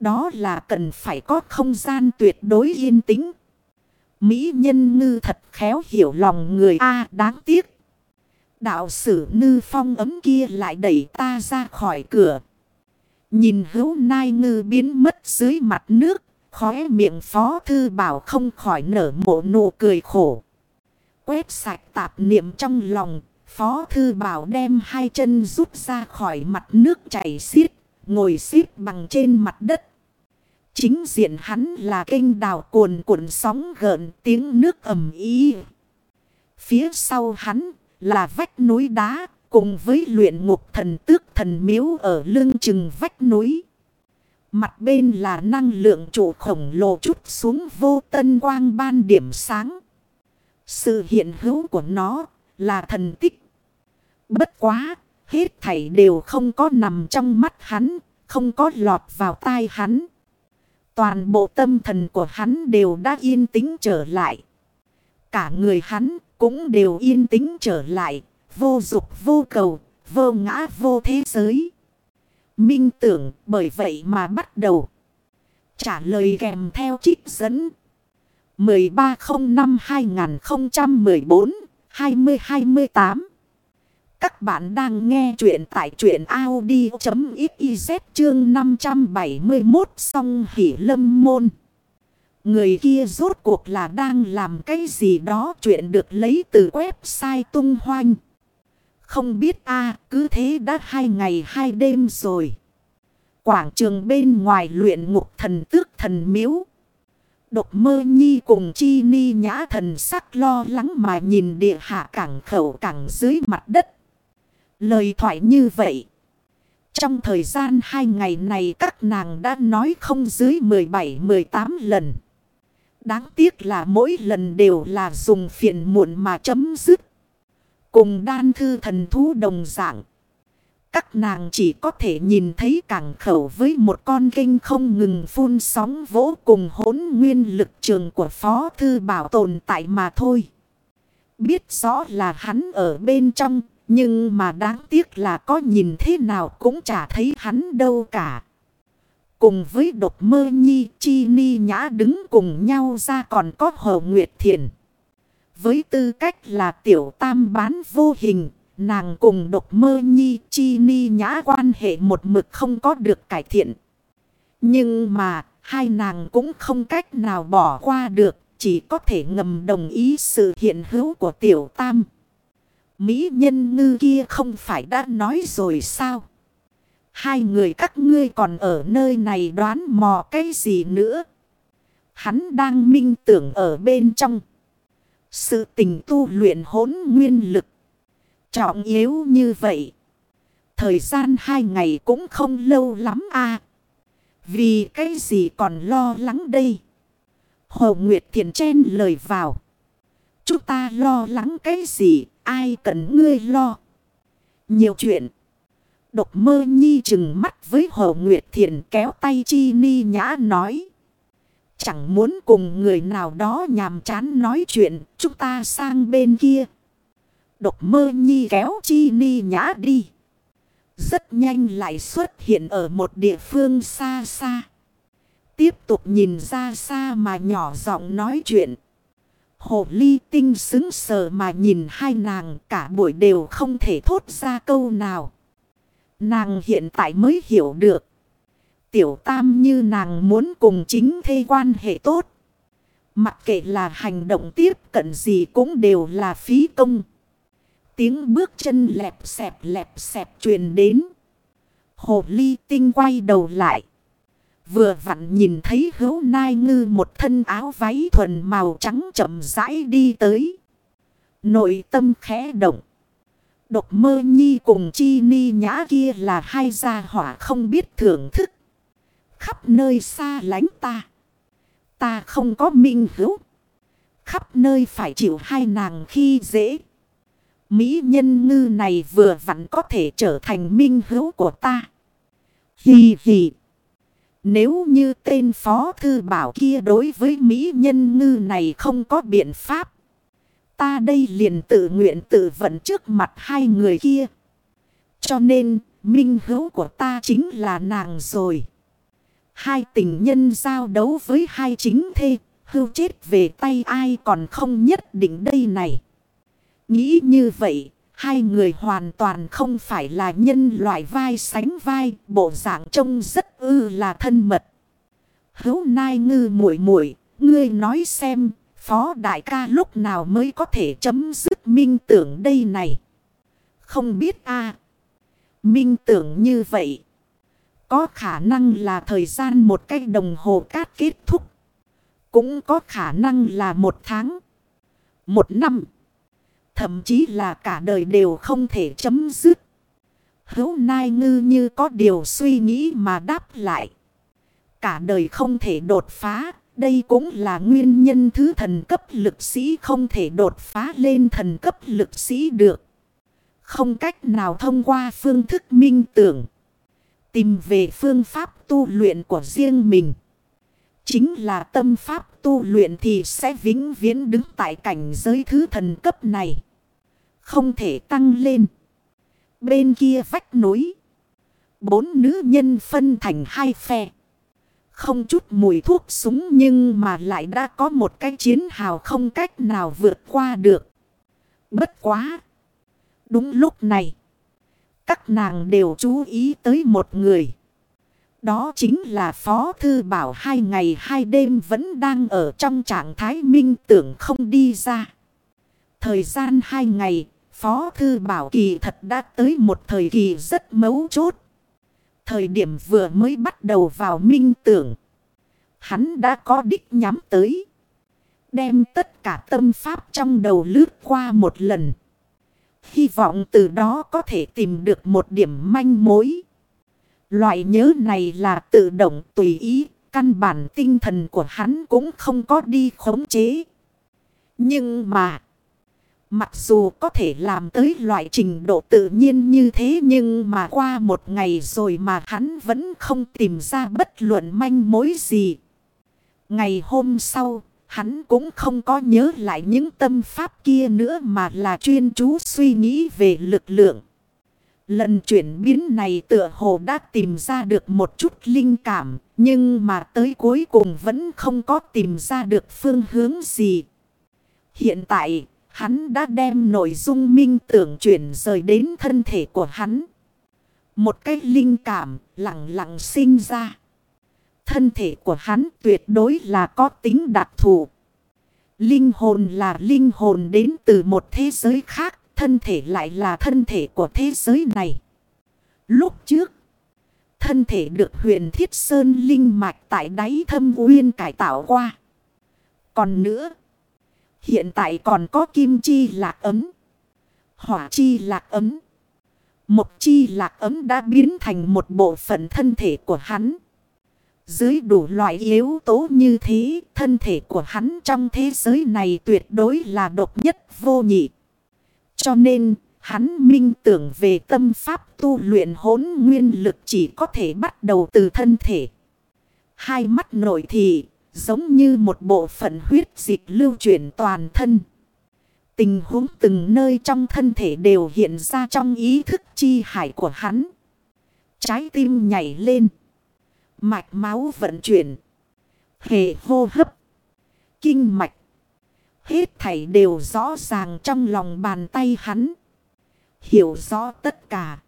Đó là cần phải có không gian tuyệt đối yên tĩnh. Mỹ nhân ngư thật khéo hiểu lòng người A, đáng tiếc. Đạo sử ngư phong ấm kia lại đẩy ta ra khỏi cửa. Nhìn hữu nai ngư biến mất dưới mặt nước. Khóe miệng phó thư bảo không khỏi nở mộ nụ cười khổ. Quét sạch tạp niệm trong lòng Phó thư bảo đem hai chân rút ra khỏi mặt nước chảy xiết, ngồi xiết bằng trên mặt đất. Chính diện hắn là kênh đào cuồn cuộn sóng gợn tiếng nước ầm ý. Phía sau hắn là vách núi đá cùng với luyện ngục thần tước thần miếu ở lưng chừng vách núi. Mặt bên là năng lượng trụ khổng lồ chút xuống vô tân quang ban điểm sáng. Sự hiện hữu của nó là thần tích. Bất quá, hết thảy đều không có nằm trong mắt hắn, không có lọt vào tai hắn. Toàn bộ tâm thần của hắn đều đã yên tĩnh trở lại. Cả người hắn cũng đều yên tĩnh trở lại, vô dục vô cầu, vô ngã vô thế giới. Minh tưởng bởi vậy mà bắt đầu. Trả lời kèm theo trích dẫn. 1305-2014-2028 các bạn đang nghe chuyện tại truyện Audi.xyz chương 571 song hỷ lâm môn. Người kia rốt cuộc là đang làm cái gì đó chuyện được lấy từ website tung hoanh. Không biết a, cứ thế đã hai ngày hai đêm rồi. Quảng trường bên ngoài luyện ngục thần tước thần miếu. Độc mơ nhi cùng chi ni nhã thần sắc lo lắng mà nhìn địa hạ cảng khẩu cảng dưới mặt đất. Lời thoại như vậy. Trong thời gian hai ngày này các nàng đã nói không dưới 17-18 lần. Đáng tiếc là mỗi lần đều là dùng phiền muộn mà chấm dứt. Cùng đan thư thần thú đồng dạng. Các nàng chỉ có thể nhìn thấy cảng khẩu với một con kinh không ngừng phun sóng vỗ cùng hỗn nguyên lực trường của Phó Thư Bảo tồn tại mà thôi. Biết rõ là hắn ở bên trong, nhưng mà đáng tiếc là có nhìn thế nào cũng chả thấy hắn đâu cả. Cùng với độc mơ nhi chi ni nhã đứng cùng nhau ra còn có hồ nguyệt thiền. Với tư cách là tiểu tam bán vô hình, nàng cùng độc mơ nhi chi ni nhã quan hệ một mực không có được cải thiện. Nhưng mà, hai nàng cũng không cách nào bỏ qua được, chỉ có thể ngầm đồng ý sự hiện hữu của tiểu tam. Mỹ nhân ngư kia không phải đã nói rồi sao? Hai người các ngươi còn ở nơi này đoán mò cái gì nữa? Hắn đang minh tưởng ở bên trong. Sự tình tu luyện hốn nguyên lực. Trọng yếu như vậy. Thời gian hai ngày cũng không lâu lắm a Vì cái gì còn lo lắng đây? Hồ Nguyệt Thiền chen lời vào. Chúng ta lo lắng cái gì? Ai cần ngươi lo? Nhiều chuyện. Độc mơ nhi chừng mắt với Hồ Nguyệt Thiền kéo tay chi ni nhã nói. Chẳng muốn cùng người nào đó nhàm chán nói chuyện, chúng ta sang bên kia. Độc mơ nhi kéo chi ni nhã đi. Rất nhanh lại xuất hiện ở một địa phương xa xa. Tiếp tục nhìn ra xa mà nhỏ giọng nói chuyện. Hồ ly tinh xứng sờ mà nhìn hai nàng, cả buổi đều không thể thốt ra câu nào. Nàng hiện tại mới hiểu được. Tiểu tam như nàng muốn cùng chính thê quan hệ tốt. Mặc kệ là hành động tiếp cận gì cũng đều là phí công. Tiếng bước chân lẹp xẹp lẹp xẹp truyền đến. Hồ ly tinh quay đầu lại. Vừa vặn nhìn thấy hữu nai ngư một thân áo váy thuần màu trắng chậm rãi đi tới. Nội tâm khẽ động. Độc mơ nhi cùng chi ni nhã kia là hai gia hỏa không biết thưởng thức khắp nơi xa lánh ta. Ta không có minh hữu. Khắp nơi phải chịu hai nàng khi dễ. Mỹ nhân ngư này vừa vặn có thể trở thành minh hữu của ta. Hì hì. Nếu như tên phó thư bảo kia đối với Mỹ nhân ngư này không có biện pháp. Ta đây liền tự nguyện tự vận trước mặt hai người kia. Cho nên, minh hữu của ta chính là nàng rồi. Hai tình nhân giao đấu với hai chính thê, hưu chết về tay ai còn không nhất định đây này. Nghĩ như vậy, hai người hoàn toàn không phải là nhân loại vai sánh vai, bộ dạng trông rất ư là thân mật. Hữu nai ngư muội muội ngươi nói xem, phó đại ca lúc nào mới có thể chấm dứt minh tưởng đây này. Không biết a Minh tưởng như vậy. Có khả năng là thời gian một cách đồng hồ cát kết thúc. Cũng có khả năng là một tháng. Một năm. Thậm chí là cả đời đều không thể chấm dứt. Hữu Nai Ngư như có điều suy nghĩ mà đáp lại. Cả đời không thể đột phá. Đây cũng là nguyên nhân thứ thần cấp lực sĩ không thể đột phá lên thần cấp lực sĩ được. Không cách nào thông qua phương thức minh tưởng. Tìm về phương pháp tu luyện của riêng mình. Chính là tâm pháp tu luyện thì sẽ vĩnh viễn đứng tại cảnh giới thứ thần cấp này. Không thể tăng lên. Bên kia vách núi. Bốn nữ nhân phân thành hai phe. Không chút mùi thuốc súng nhưng mà lại đã có một cái chiến hào không cách nào vượt qua được. Bất quá. Đúng lúc này. Các nàng đều chú ý tới một người. Đó chính là Phó Thư Bảo hai ngày hai đêm vẫn đang ở trong trạng thái minh tưởng không đi ra. Thời gian hai ngày, Phó Thư Bảo kỳ thật đã tới một thời kỳ rất mấu chốt. Thời điểm vừa mới bắt đầu vào minh tưởng. Hắn đã có đích nhắm tới. Đem tất cả tâm pháp trong đầu lướt qua một lần. Hy vọng từ đó có thể tìm được một điểm manh mối. Loại nhớ này là tự động tùy ý. Căn bản tinh thần của hắn cũng không có đi khống chế. Nhưng mà. Mặc dù có thể làm tới loại trình độ tự nhiên như thế nhưng mà qua một ngày rồi mà hắn vẫn không tìm ra bất luận manh mối gì. Ngày hôm sau, hắn cũng không có nhớ lại những tâm pháp kia nữa mà là chuyên chú suy nghĩ về lực lượng. Lần chuyển biến này tựa hồ đã tìm ra được một chút linh cảm, nhưng mà tới cuối cùng vẫn không có tìm ra được phương hướng gì. Hiện tại, hắn đã đem nội dung minh tưởng chuyển rời đến thân thể của hắn. Một cái linh cảm lặng lặng sinh ra. Thân thể của hắn tuyệt đối là có tính đặc thù. Linh hồn là linh hồn đến từ một thế giới khác. Thân thể lại là thân thể của thế giới này. Lúc trước, thân thể được huyền thiết sơn linh mạch tại đáy thâm uyên cải tạo qua. Còn nữa, hiện tại còn có kim chi lạc ấm, hỏa chi lạc ấm. Một chi lạc ấm đã biến thành một bộ phận thân thể của hắn. Dưới đủ loại yếu tố như thế, thân thể của hắn trong thế giới này tuyệt đối là độc nhất vô nhị. Cho nên, hắn minh tưởng về tâm pháp tu luyện hốn nguyên lực chỉ có thể bắt đầu từ thân thể. Hai mắt nổi thị, giống như một bộ phận huyết dịch lưu chuyển toàn thân. Tình huống từng nơi trong thân thể đều hiện ra trong ý thức chi hải của hắn. Trái tim nhảy lên. Mạch máu vận chuyển. Hệ hô hấp. Kinh mạch. Hết thảy đều rõ ràng trong lòng bàn tay hắn. Hiểu rõ tất cả.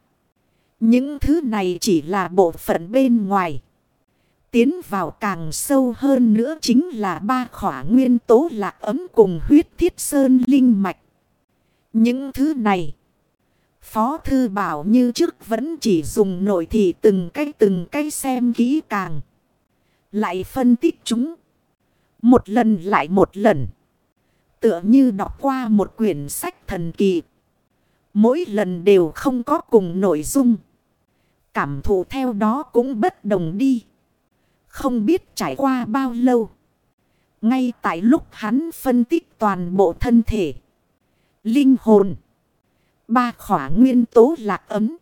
Những thứ này chỉ là bộ phận bên ngoài. Tiến vào càng sâu hơn nữa chính là ba khỏa nguyên tố lạc ấm cùng huyết thiết sơn linh mạch. Những thứ này. Phó thư bảo như trước vẫn chỉ dùng nội thị từng cái từng cái xem kỹ càng. Lại phân tích chúng. Một lần lại một lần. Tựa như đọc qua một quyển sách thần kỳ. Mỗi lần đều không có cùng nội dung. Cảm thụ theo đó cũng bất đồng đi. Không biết trải qua bao lâu. Ngay tại lúc hắn phân tích toàn bộ thân thể. Linh hồn. Ba khỏa nguyên tố lạc ấm.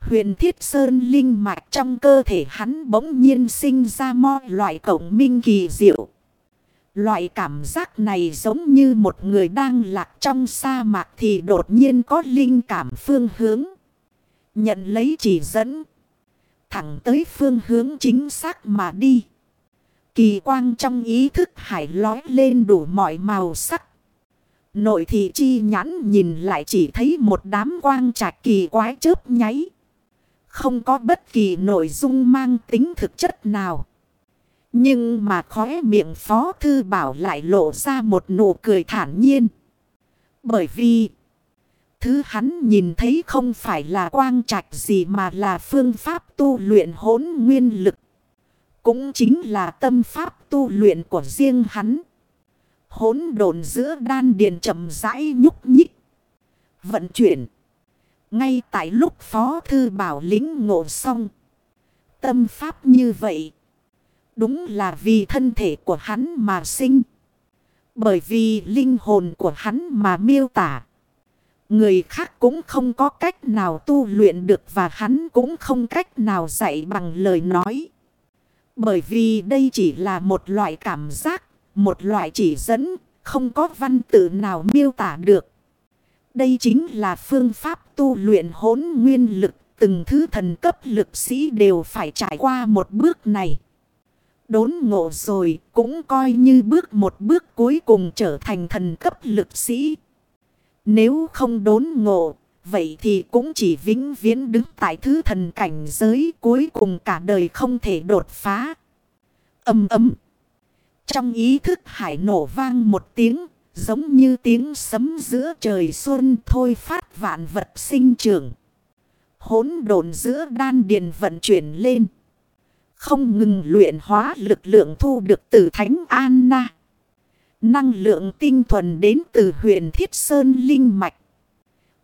Huyền thiết sơn linh mạch trong cơ thể hắn bỗng nhiên sinh ra mo loại cổng minh kỳ diệu. Loại cảm giác này giống như một người đang lạc trong sa mạc thì đột nhiên có linh cảm phương hướng. Nhận lấy chỉ dẫn. Thẳng tới phương hướng chính xác mà đi. Kỳ quang trong ý thức hải lói lên đủ mọi màu sắc. Nội thị chi nhãn nhìn lại chỉ thấy một đám quang trạch kỳ quái chớp nháy. Không có bất kỳ nội dung mang tính thực chất nào. Nhưng mà khóe miệng Phó Thư Bảo lại lộ ra một nụ cười thản nhiên. Bởi vì Thứ hắn nhìn thấy không phải là quang trạch gì mà là phương pháp tu luyện hỗn nguyên lực. Cũng chính là tâm pháp tu luyện của riêng hắn. Hỗn độn giữa đan điền chậm rãi nhúc nhích. Vận chuyển. Ngay tại lúc Phó Thư Bảo lính ngộ xong. Tâm pháp như vậy. Đúng là vì thân thể của hắn mà sinh. Bởi vì linh hồn của hắn mà miêu tả. Người khác cũng không có cách nào tu luyện được và hắn cũng không cách nào dạy bằng lời nói. Bởi vì đây chỉ là một loại cảm giác, một loại chỉ dẫn, không có văn tự nào miêu tả được. Đây chính là phương pháp tu luyện hỗn nguyên lực, từng thứ thần cấp lực sĩ đều phải trải qua một bước này. Đốn ngộ rồi cũng coi như bước một bước cuối cùng trở thành thần cấp lực sĩ. Nếu không đốn ngộ, vậy thì cũng chỉ vĩnh viễn đứng tại thứ thần cảnh giới cuối cùng cả đời không thể đột phá. Âm ấm. Trong ý thức hải nổ vang một tiếng, giống như tiếng sấm giữa trời xuân thôi phát vạn vật sinh trưởng. Hốn đồn giữa đan điền vận chuyển lên. Không ngừng luyện hóa lực lượng thu được từ Thánh Anna. Năng lượng tinh thuần đến từ huyện Thiết Sơn Linh Mạch.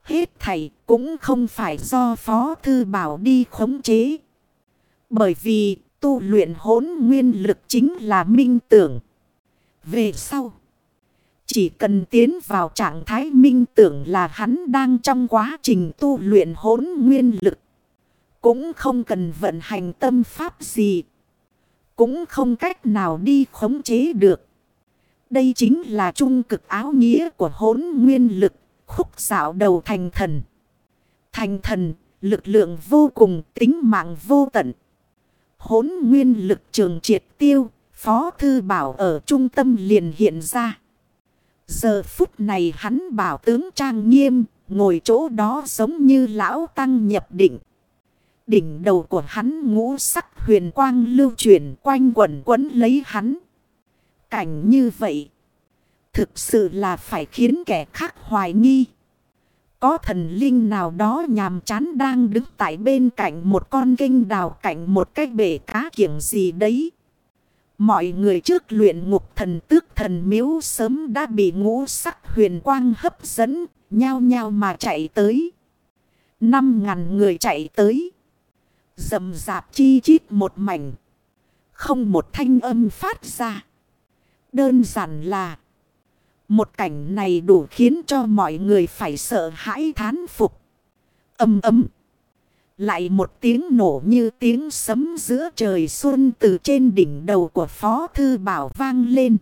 Hết thầy cũng không phải do Phó Thư Bảo đi khống chế. Bởi vì tu luyện hốn nguyên lực chính là minh tưởng. Về sau, chỉ cần tiến vào trạng thái minh tưởng là hắn đang trong quá trình tu luyện hốn nguyên lực. Cũng không cần vận hành tâm pháp gì. Cũng không cách nào đi khống chế được. Đây chính là trung cực áo nghĩa của hốn nguyên lực, khúc xảo đầu thành thần. Thành thần, lực lượng vô cùng, tính mạng vô tận. Hốn nguyên lực trường triệt tiêu, Phó Thư Bảo ở trung tâm liền hiện ra. Giờ phút này hắn bảo tướng trang nghiêm, ngồi chỗ đó giống như lão tăng nhập định. Đỉnh đầu của hắn ngũ sắc huyền quang lưu chuyển quanh quẩn quấn lấy hắn. Cảnh như vậy, thực sự là phải khiến kẻ khác hoài nghi. Có thần linh nào đó nhàm chán đang đứng tại bên cạnh một con kênh đào cạnh một cái bể cá kiểng gì đấy. Mọi người trước luyện ngục thần tước thần miếu sớm đã bị ngũ sắc huyền quang hấp dẫn, nhao nhao mà chạy tới. Năm ngàn người chạy tới. Dầm dạp chi chít một mảnh. Không một thanh âm phát ra. Đơn giản là. Một cảnh này đủ khiến cho mọi người phải sợ hãi thán phục. Âm ấm. Lại một tiếng nổ như tiếng sấm giữa trời xuân từ trên đỉnh đầu của Phó Thư Bảo vang lên.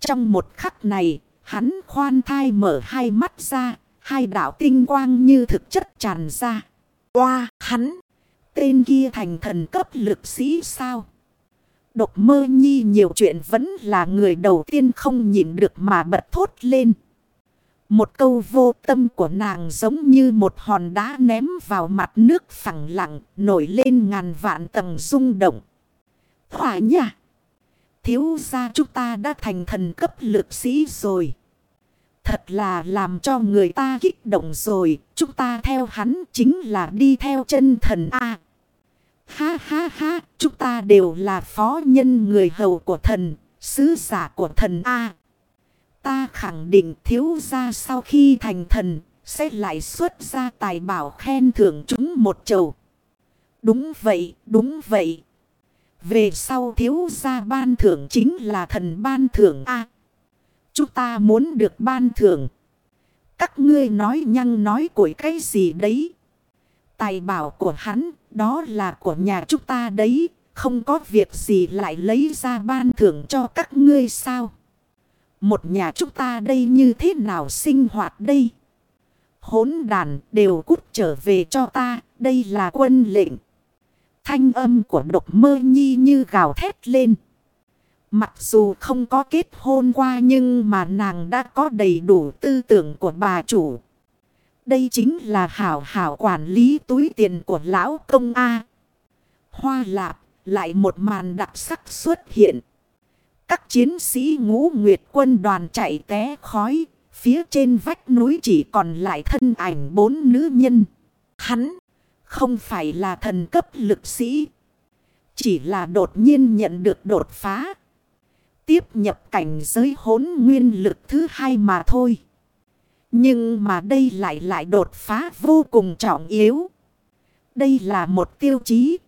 Trong một khắc này, hắn khoan thai mở hai mắt ra, hai đảo tinh quang như thực chất tràn ra. Qua, hắn, tên kia thành thần cấp lực sĩ sao? Độc mơ nhi nhiều chuyện vẫn là người đầu tiên không nhìn được mà bật thốt lên. Một câu vô tâm của nàng giống như một hòn đá ném vào mặt nước phẳng lặng, nổi lên ngàn vạn tầng rung động. Hỏa nhà! Thiếu ra chúng ta đã thành thần cấp lực sĩ rồi. Thật là làm cho người ta kích động rồi. Chúng ta theo hắn chính là đi theo chân thần A. Ha ha ha, chúng ta đều là phó nhân người hầu của thần, sứ giả của thần A. Ta khẳng định thiếu gia sau khi thành thần, sẽ lại xuất ra tài bảo khen thưởng chúng một chầu. Đúng vậy, đúng vậy. Về sau thiếu gia ban thưởng chính là thần ban thưởng A. chúng ta muốn được ban thưởng. Các ngươi nói nhăng nói của cái gì đấy. Tài bảo của hắn, đó là của nhà chúng ta đấy. Không có việc gì lại lấy ra ban thưởng cho các ngươi sao. Một nhà chúng ta đây như thế nào sinh hoạt đây? Hốn đàn đều cút trở về cho ta, đây là quân lệnh. Thanh âm của độc mơ nhi như gào thét lên. Mặc dù không có kết hôn qua nhưng mà nàng đã có đầy đủ tư tưởng của bà chủ. Đây chính là hảo hảo quản lý túi tiền của lão công A. Hoa lạp, lại một màn đặc sắc xuất hiện. Các chiến sĩ ngũ nguyệt quân đoàn chạy té khói, Phía trên vách núi chỉ còn lại thân ảnh bốn nữ nhân. Hắn không phải là thần cấp lực sĩ. Chỉ là đột nhiên nhận được đột phá. Tiếp nhập cảnh giới hốn nguyên lực thứ hai mà thôi. Nhưng mà đây lại lại đột phá vô cùng trọng yếu. Đây là một tiêu chí.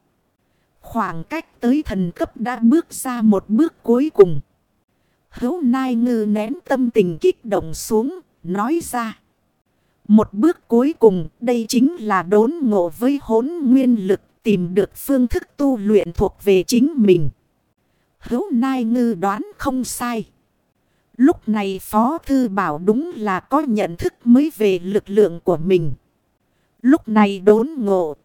Khoảng cách tới thần cấp đã bước ra một bước cuối cùng. Hấu nai ngư nén tâm tình kích động xuống, nói ra. Một bước cuối cùng, đây chính là đốn ngộ với hốn nguyên lực, tìm được phương thức tu luyện thuộc về chính mình. Hấu nai ngư đoán không sai. Lúc này Phó Thư Bảo đúng là có nhận thức mới về lực lượng của mình. Lúc này đốn ngộ.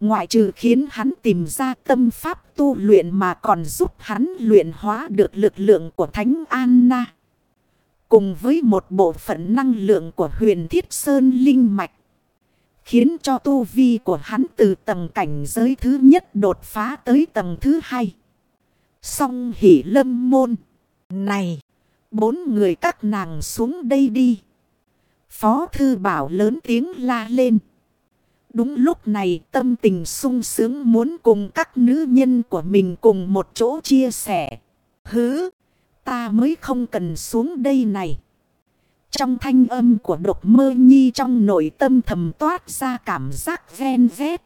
Ngoại trừ khiến hắn tìm ra tâm pháp tu luyện mà còn giúp hắn luyện hóa được lực lượng của Thánh Anna. Cùng với một bộ phận năng lượng của huyền thiết sơn linh mạch. Khiến cho tu vi của hắn từ tầng cảnh giới thứ nhất đột phá tới tầng thứ hai. Song hỷ lâm môn. Này! Bốn người các nàng xuống đây đi. Phó thư bảo lớn tiếng la lên. Đúng lúc này tâm tình sung sướng muốn cùng các nữ nhân của mình cùng một chỗ chia sẻ. Hứ, ta mới không cần xuống đây này. Trong thanh âm của độc mơ nhi trong nội tâm thầm toát ra cảm giác ven vét.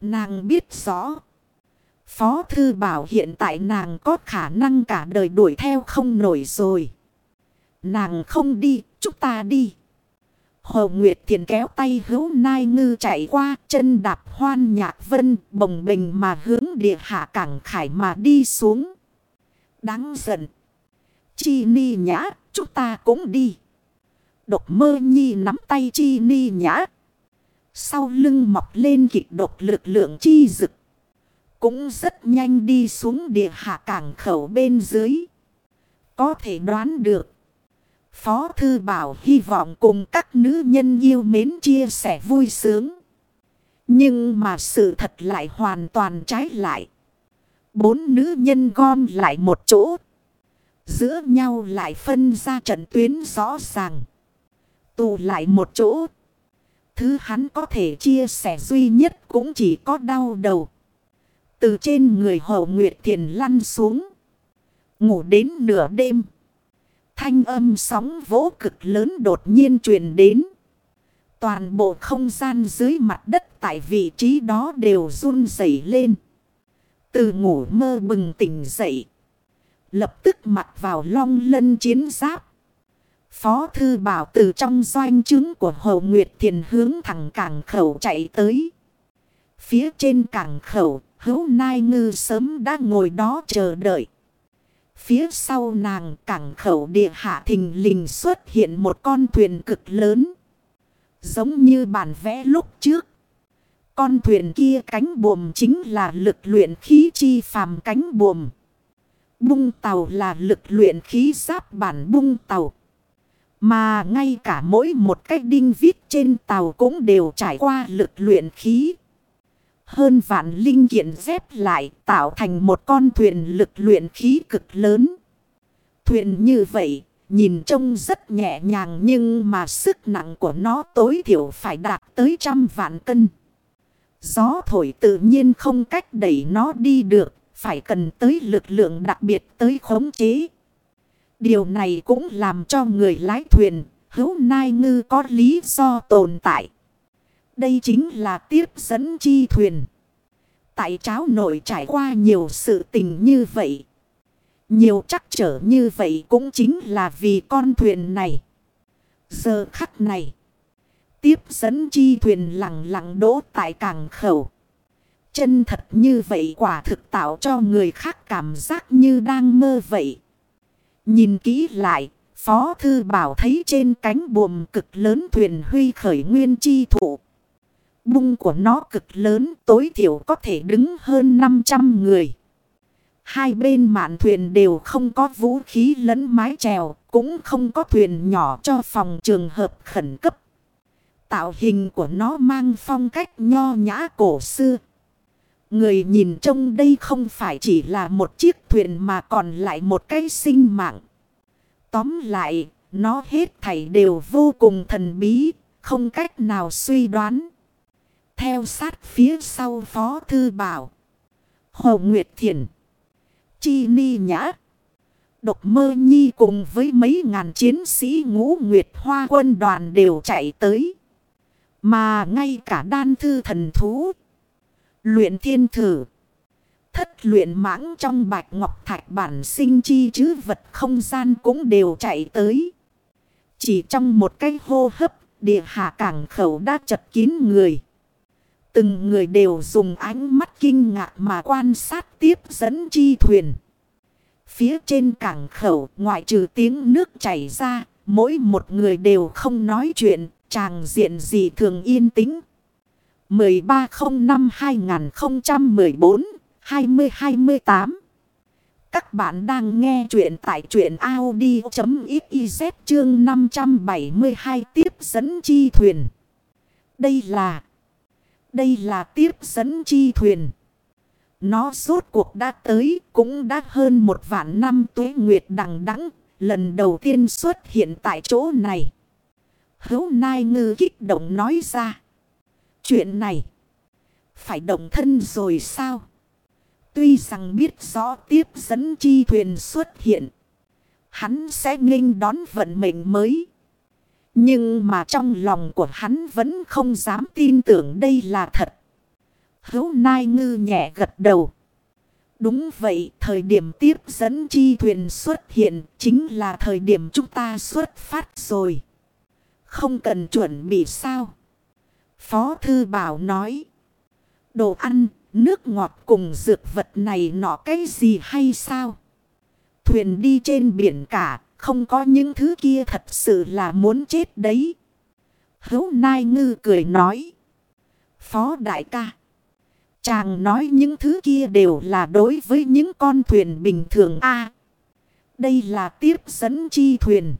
Nàng biết rõ. Phó thư bảo hiện tại nàng có khả năng cả đời đuổi theo không nổi rồi. Nàng không đi, chúng ta đi. Hồ Nguyệt Thiền kéo tay hữu nai ngư chạy qua chân đạp hoan nhạc vân bồng bình mà hướng địa hạ cảng khải mà đi xuống. Đáng giận. Chi ni nhã, chúng ta cũng đi. Độc mơ nhi nắm tay chi ni nhã. Sau lưng mọc lên kịch độc lực lượng chi dực. Cũng rất nhanh đi xuống địa hạ cảng khẩu bên dưới. Có thể đoán được. Phó Thư Bảo hy vọng cùng các nữ nhân yêu mến chia sẻ vui sướng. Nhưng mà sự thật lại hoàn toàn trái lại. Bốn nữ nhân gom lại một chỗ. Giữa nhau lại phân ra trận tuyến rõ ràng. tù lại một chỗ. Thứ hắn có thể chia sẻ duy nhất cũng chỉ có đau đầu. Từ trên người hậu Nguyệt Thiền lăn xuống. Ngủ đến nửa đêm. Thanh âm sóng vỗ cực lớn đột nhiên truyền đến. Toàn bộ không gian dưới mặt đất tại vị trí đó đều run rẩy lên. Từ ngủ mơ bừng tỉnh dậy. Lập tức mặc vào long lân chiến giáp. Phó thư bảo từ trong doanh chứng của Hồ Nguyệt Thiền hướng thẳng cảng khẩu chạy tới. Phía trên cảng khẩu, hữu nai ngư sớm đã ngồi đó chờ đợi. Phía sau nàng cảng khẩu địa hạ thình lình xuất hiện một con thuyền cực lớn. Giống như bản vẽ lúc trước. Con thuyền kia cánh buồm chính là lực luyện khí chi phàm cánh buồm. Bung tàu là lực luyện khí giáp bản bung tàu. Mà ngay cả mỗi một cái đinh vít trên tàu cũng đều trải qua lực luyện khí. Hơn vạn linh kiện dép lại tạo thành một con thuyền lực luyện khí cực lớn. Thuyền như vậy, nhìn trông rất nhẹ nhàng nhưng mà sức nặng của nó tối thiểu phải đạt tới trăm vạn cân. Gió thổi tự nhiên không cách đẩy nó đi được, phải cần tới lực lượng đặc biệt tới khống chế. Điều này cũng làm cho người lái thuyền, hữu nai ngư có lý do tồn tại. Đây chính là tiếp dẫn chi thuyền. Tại cháu nội trải qua nhiều sự tình như vậy. Nhiều chắc trở như vậy cũng chính là vì con thuyền này. Giờ khắc này. Tiếp dẫn chi thuyền lặng lặng đỗ tại cảng khẩu. Chân thật như vậy quả thực tạo cho người khác cảm giác như đang mơ vậy. Nhìn kỹ lại, Phó Thư Bảo thấy trên cánh buồm cực lớn thuyền huy khởi nguyên chi thụ Bung của nó cực lớn tối thiểu có thể đứng hơn 500 người. Hai bên mạn thuyền đều không có vũ khí lẫn mái chèo, cũng không có thuyền nhỏ cho phòng trường hợp khẩn cấp. Tạo hình của nó mang phong cách nho nhã cổ xưa. Người nhìn trông đây không phải chỉ là một chiếc thuyền mà còn lại một cái sinh mạng. Tóm lại, nó hết thảy đều vô cùng thần bí, không cách nào suy đoán. Theo sát phía sau Phó Thư Bảo. Hồ Nguyệt Thiền. Chi Ni Nhã. Độc mơ nhi cùng với mấy ngàn chiến sĩ ngũ Nguyệt Hoa quân đoàn đều chạy tới. Mà ngay cả đan thư thần thú. Luyện thiên thử. Thất luyện mãng trong bạch ngọc thạch bản sinh chi chứ vật không gian cũng đều chạy tới. Chỉ trong một cái hô hấp, địa hạ cảng khẩu đã chật kín người. Từng người đều dùng ánh mắt kinh ngạc mà quan sát tiếp dẫn chi thuyền. Phía trên cảng khẩu ngoại trừ tiếng nước chảy ra, mỗi một người đều không nói chuyện, chàng diện gì thường yên tĩnh. 1305-2014-2028 Các bạn đang nghe chuyện tại chuyện Audi.xyz chương 572 tiếp dẫn chi thuyền. Đây là đây là tiếp dẫn chi thuyền. Nó suốt cuộc đã tới, cũng đã hơn một vạn năm tuế nguyệt đằng đẵng, lần đầu tiên xuất hiện tại chỗ này. Hấu Nai Ngư kích động nói ra. Chuyện này, phải động thân rồi sao? Tuy rằng biết rõ tiếp dẫn chi thuyền xuất hiện. Hắn sẽ nghênh đón vận mệnh mới. Nhưng mà trong lòng của hắn vẫn không dám tin tưởng đây là thật. Hấu Nai Ngư nhẹ gật đầu. Đúng vậy, thời điểm tiếp dẫn chi thuyền xuất hiện chính là thời điểm chúng ta xuất phát rồi. Không cần chuẩn bị sao? Phó Thư Bảo nói. Đồ ăn, nước ngọt cùng dược vật này nọ cái gì hay sao? Thuyền đi trên biển cả, không có những thứ kia thật sự là muốn chết đấy. Hấu Nai Ngư cười nói. Phó đại ca. Chàng nói những thứ kia đều là đối với những con thuyền bình thường a Đây là tiếp dẫn chi thuyền.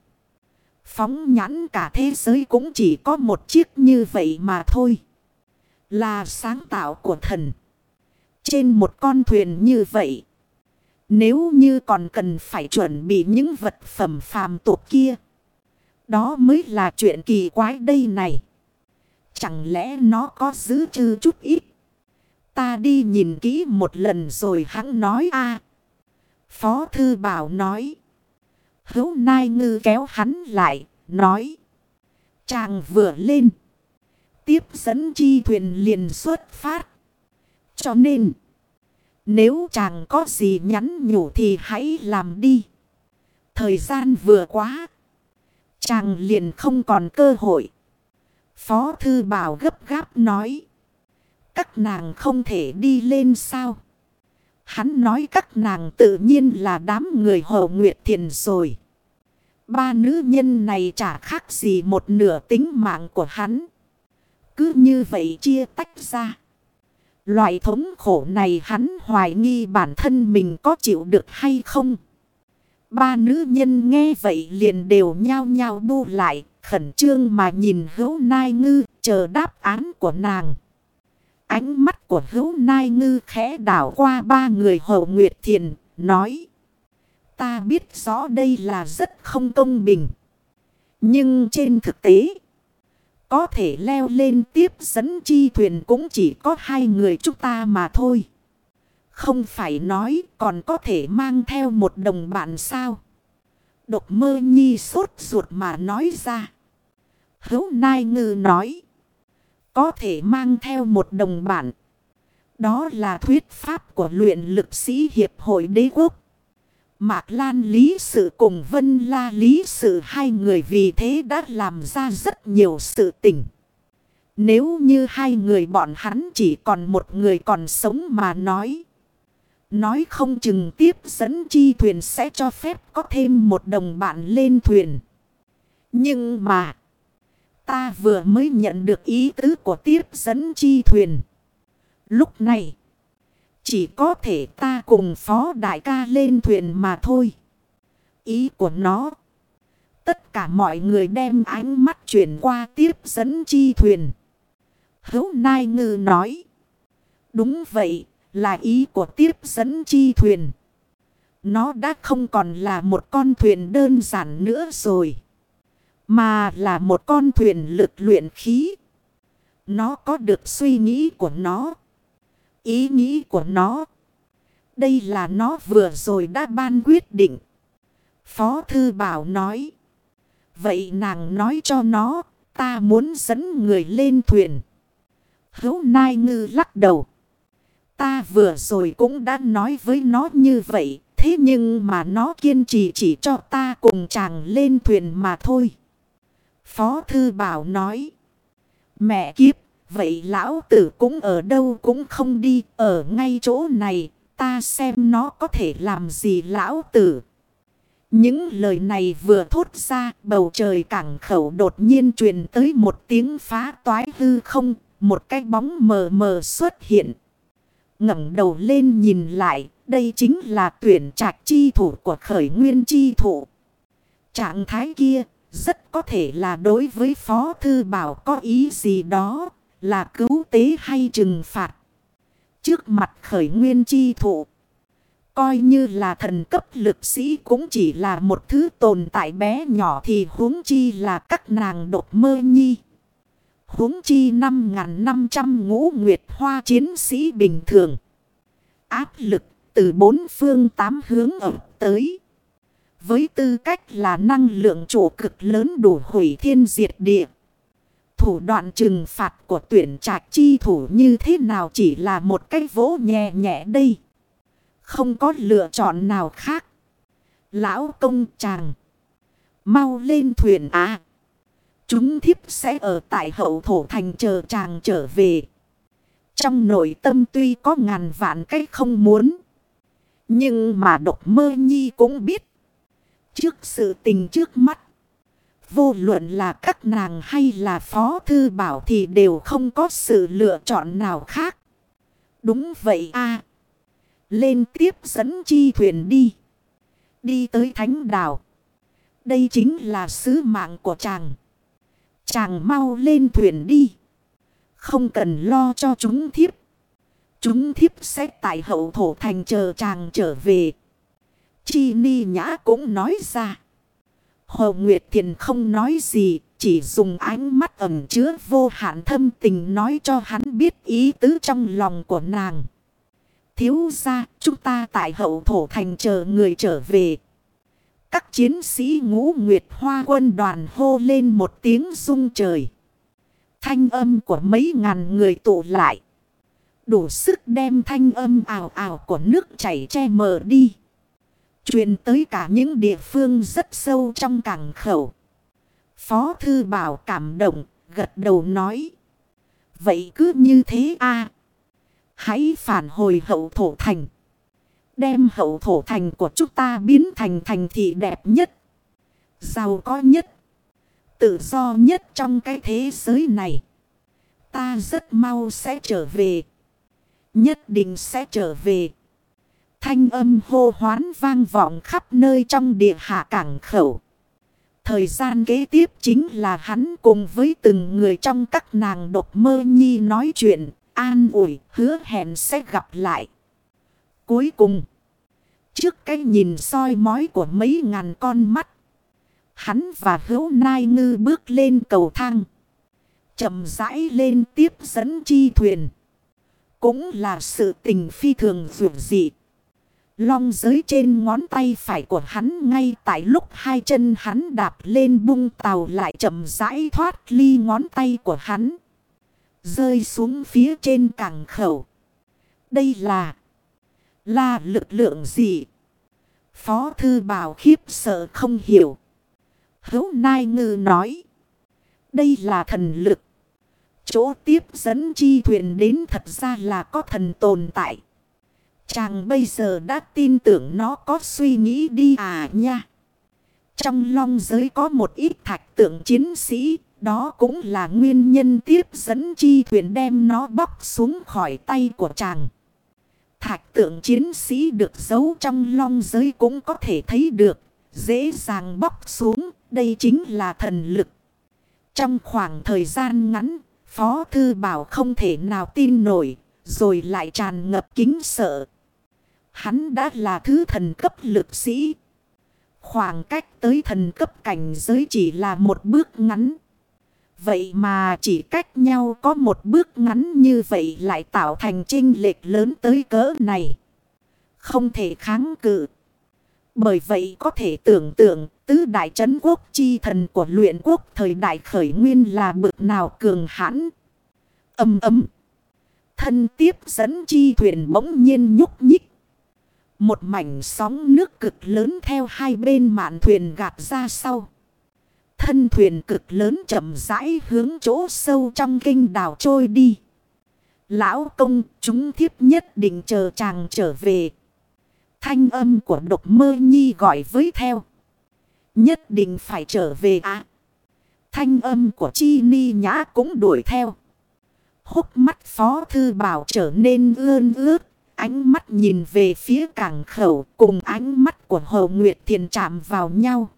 Phóng nhãn cả thế giới cũng chỉ có một chiếc như vậy mà thôi. Là sáng tạo của thần. Trên một con thuyền như vậy. Nếu như còn cần phải chuẩn bị những vật phẩm phàm tục kia. Đó mới là chuyện kỳ quái đây này. Chẳng lẽ nó có giữ chư chút ít. Ta đi nhìn kỹ một lần rồi hắn nói a Phó Thư Bảo nói. Hấu Nai Ngư kéo hắn lại, nói. Chàng vừa lên. Tiếp dẫn chi thuyền liền xuất phát. Cho nên. Nếu chàng có gì nhắn nhủ thì hãy làm đi. Thời gian vừa quá. Chàng liền không còn cơ hội. Phó Thư Bảo gấp gáp nói. Các nàng không thể đi lên sao? Hắn nói, các nàng tự nhiên là đám người hồ nguyệt thiền rồi. Ba nữ nhân này chả khác gì một nửa tính mạng của hắn. Cứ như vậy chia tách ra. Loại thống khổ này hắn hoài nghi bản thân mình có chịu được hay không. Ba nữ nhân nghe vậy liền đều nhao nhao bu lại, khẩn trương mà nhìn hữu nai ngư, chờ đáp án của nàng. Ánh mắt của hữu nai ngư khẽ đảo qua ba người hậu nguyệt thiền, nói. Ta biết rõ đây là rất không công bình. Nhưng trên thực tế, có thể leo lên tiếp dẫn chi thuyền cũng chỉ có hai người chúng ta mà thôi. Không phải nói còn có thể mang theo một đồng bạn sao. Độc mơ nhi sốt ruột mà nói ra. Hấu Nai Ngư nói. Có thể mang theo một đồng bạn. Đó là thuyết pháp của luyện lực sĩ Hiệp hội đế quốc. Mạc Lan Lý Sự cùng Vân La Lý Sự hai người vì thế đã làm ra rất nhiều sự tình. Nếu như hai người bọn hắn chỉ còn một người còn sống mà nói. Nói không chừng tiếp dẫn chi thuyền sẽ cho phép có thêm một đồng bạn lên thuyền. Nhưng mà. Ta vừa mới nhận được ý tứ của tiếp dẫn chi thuyền. Lúc này. Chỉ có thể ta cùng phó đại ca lên thuyền mà thôi. Ý của nó. Tất cả mọi người đem ánh mắt chuyển qua tiếp dẫn chi thuyền. Hấu Nai Ngư nói. Đúng vậy, là ý của tiếp dẫn chi thuyền. Nó đã không còn là một con thuyền đơn giản nữa rồi. Mà là một con thuyền lực luyện khí. Nó có được suy nghĩ của nó. Ý nghĩ của nó. Đây là nó vừa rồi đã ban quyết định. Phó Thư Bảo nói. Vậy nàng nói cho nó. Ta muốn dẫn người lên thuyền. Hấu Nai Ngư lắc đầu. Ta vừa rồi cũng đã nói với nó như vậy. Thế nhưng mà nó kiên trì chỉ cho ta cùng chàng lên thuyền mà thôi. Phó Thư Bảo nói. Mẹ kiếp, vậy lão tử cũng ở đâu cũng không đi. Ở ngay chỗ này, ta xem nó có thể làm gì lão tử. Những lời này vừa thốt ra, bầu trời cảng khẩu đột nhiên truyền tới một tiếng phá toái hư không, một cái bóng mờ mờ xuất hiện. ngẩng đầu lên nhìn lại, đây chính là tuyển trạch chi thủ của khởi nguyên chi thủ. Trạng thái kia rất có thể là đối với Phó Thư Bảo có ý gì đó là cứu tế hay trừng phạt. Trước mặt khởi nguyên chi thủ. Coi như là thần cấp lực sĩ cũng chỉ là một thứ tồn tại bé nhỏ thì huống chi là các nàng đột mơ nhi. huống chi 5.500 ngũ nguyệt hoa chiến sĩ bình thường. Áp lực từ bốn phương tám hướng ở tới. Với tư cách là năng lượng chủ cực lớn đủ hủy thiên diệt địa. Thủ đoạn trừng phạt của tuyển trạch chi thủ như thế nào chỉ là một cái vỗ nhẹ nhẹ đây. Không có lựa chọn nào khác. Lão công chàng. Mau lên thuyền à. Chúng thiếp sẽ ở tại hậu thổ thành chờ chàng trở về. Trong nội tâm tuy có ngàn vạn cách không muốn. Nhưng mà độc mơ nhi cũng biết. Trước sự tình trước mắt. Vô luận là các nàng hay là phó thư bảo thì đều không có sự lựa chọn nào khác. Đúng vậy a Lên tiếp dẫn chi thuyền đi. Đi tới thánh đảo. Đây chính là sứ mạng của chàng. Chàng mau lên thuyền đi. Không cần lo cho chúng thiếp. Chúng thiếp sẽ tại hậu thổ thành chờ chàng trở về. Chi ni nhã cũng nói ra. Hồ Nguyệt Thiền không nói gì. Chỉ dùng ánh mắt ẩm chứa vô hạn thâm tình nói cho hắn biết ý tứ trong lòng của nàng. Thiếu ra chúng ta tại hậu thổ thành chờ người trở về. Các chiến sĩ ngũ Nguyệt Hoa quân đoàn hô lên một tiếng rung trời. Thanh âm của mấy ngàn người tụ lại. Đủ sức đem thanh âm ảo ảo của nước chảy che mờ đi. Truyền tới cả những địa phương rất sâu trong cảng khẩu. Phó Thư Bảo cảm động, gật đầu nói. Vậy cứ như thế a Hãy phản hồi hậu thổ thành. Đem hậu thổ thành của chúng ta biến thành thành thị đẹp nhất. Giàu có nhất. Tự do nhất trong cái thế giới này. Ta rất mau sẽ trở về. Nhất định sẽ trở về. Thanh âm hô hoán vang vọng khắp nơi trong địa hạ cảng khẩu. Thời gian kế tiếp chính là hắn cùng với từng người trong các nàng độc mơ nhi nói chuyện, an ủi, hứa hẹn sẽ gặp lại. Cuối cùng, trước cái nhìn soi mói của mấy ngàn con mắt, hắn và hữu nai ngư bước lên cầu thang. chậm rãi lên tiếp dẫn chi thuyền. Cũng là sự tình phi thường vượt dị. Long giới trên ngón tay phải của hắn ngay tại lúc hai chân hắn đạp lên bung tàu lại chậm rãi thoát ly ngón tay của hắn. Rơi xuống phía trên cảng khẩu. Đây là... Là lực lượng gì? Phó thư bảo khiếp sợ không hiểu. Hấu Nai Ngư nói. Đây là thần lực. Chỗ tiếp dẫn chi thuyền đến thật ra là có thần tồn tại. Chàng bây giờ đã tin tưởng nó có suy nghĩ đi à nha. Trong long giới có một ít thạch tượng chiến sĩ. Đó cũng là nguyên nhân tiếp dẫn chi thuyền đem nó bóc xuống khỏi tay của chàng. Thạch tượng chiến sĩ được giấu trong long giới cũng có thể thấy được. Dễ dàng bóc xuống. Đây chính là thần lực. Trong khoảng thời gian ngắn, Phó Thư Bảo không thể nào tin nổi, rồi lại tràn ngập kính sợ. Hắn đã là thứ thần cấp lực sĩ. Khoảng cách tới thần cấp cảnh giới chỉ là một bước ngắn. Vậy mà chỉ cách nhau có một bước ngắn như vậy lại tạo thành trinh lệch lớn tới cỡ này. Không thể kháng cự. Bởi vậy có thể tưởng tượng, tứ đại trấn quốc chi thần của luyện quốc thời đại khởi nguyên là bực nào cường hãn. Âm ấm. Thân tiếp dẫn chi thuyền bỗng nhiên nhúc nhích. Một mảnh sóng nước cực lớn theo hai bên mạn thuyền gạt ra sau. Thân thuyền cực lớn chậm rãi hướng chỗ sâu trong kinh đảo trôi đi. Lão công, chúng thiếp nhất định chờ chàng trở về. Thanh âm của độc mơ nhi gọi với theo. Nhất định phải trở về à. Thanh âm của chi ni nhã cũng đuổi theo. Húc mắt phó thư bảo trở nên ươn ướt. Ánh mắt nhìn về phía cảng khẩu cùng ánh mắt của Hồ Nguyệt Thiền chạm vào nhau.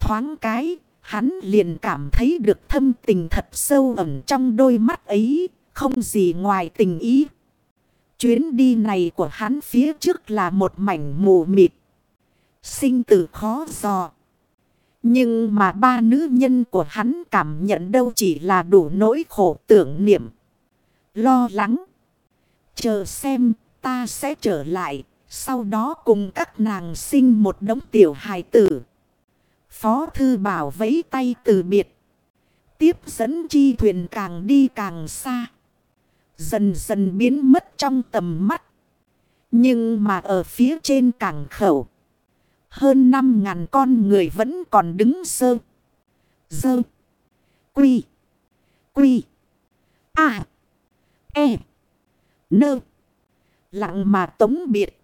Thoáng cái, hắn liền cảm thấy được thâm tình thật sâu ẩn trong đôi mắt ấy, không gì ngoài tình ý. Chuyến đi này của hắn phía trước là một mảnh mù mịt. Sinh tử khó dò. Nhưng mà ba nữ nhân của hắn cảm nhận đâu chỉ là đủ nỗi khổ tưởng niệm. Lo lắng. Chờ xem ta sẽ trở lại. Sau đó cùng các nàng sinh một đống tiểu hài tử. Phó thư bảo vẫy tay từ biệt. Tiếp dẫn chi thuyền càng đi càng xa. Dần dần biến mất trong tầm mắt. Nhưng mà ở phía trên cảng khẩu. Hơn 5.000 con người vẫn còn đứng sơ. Dơ. Quy. Quy. À. E. Nơ. Lặng mà tống biệt.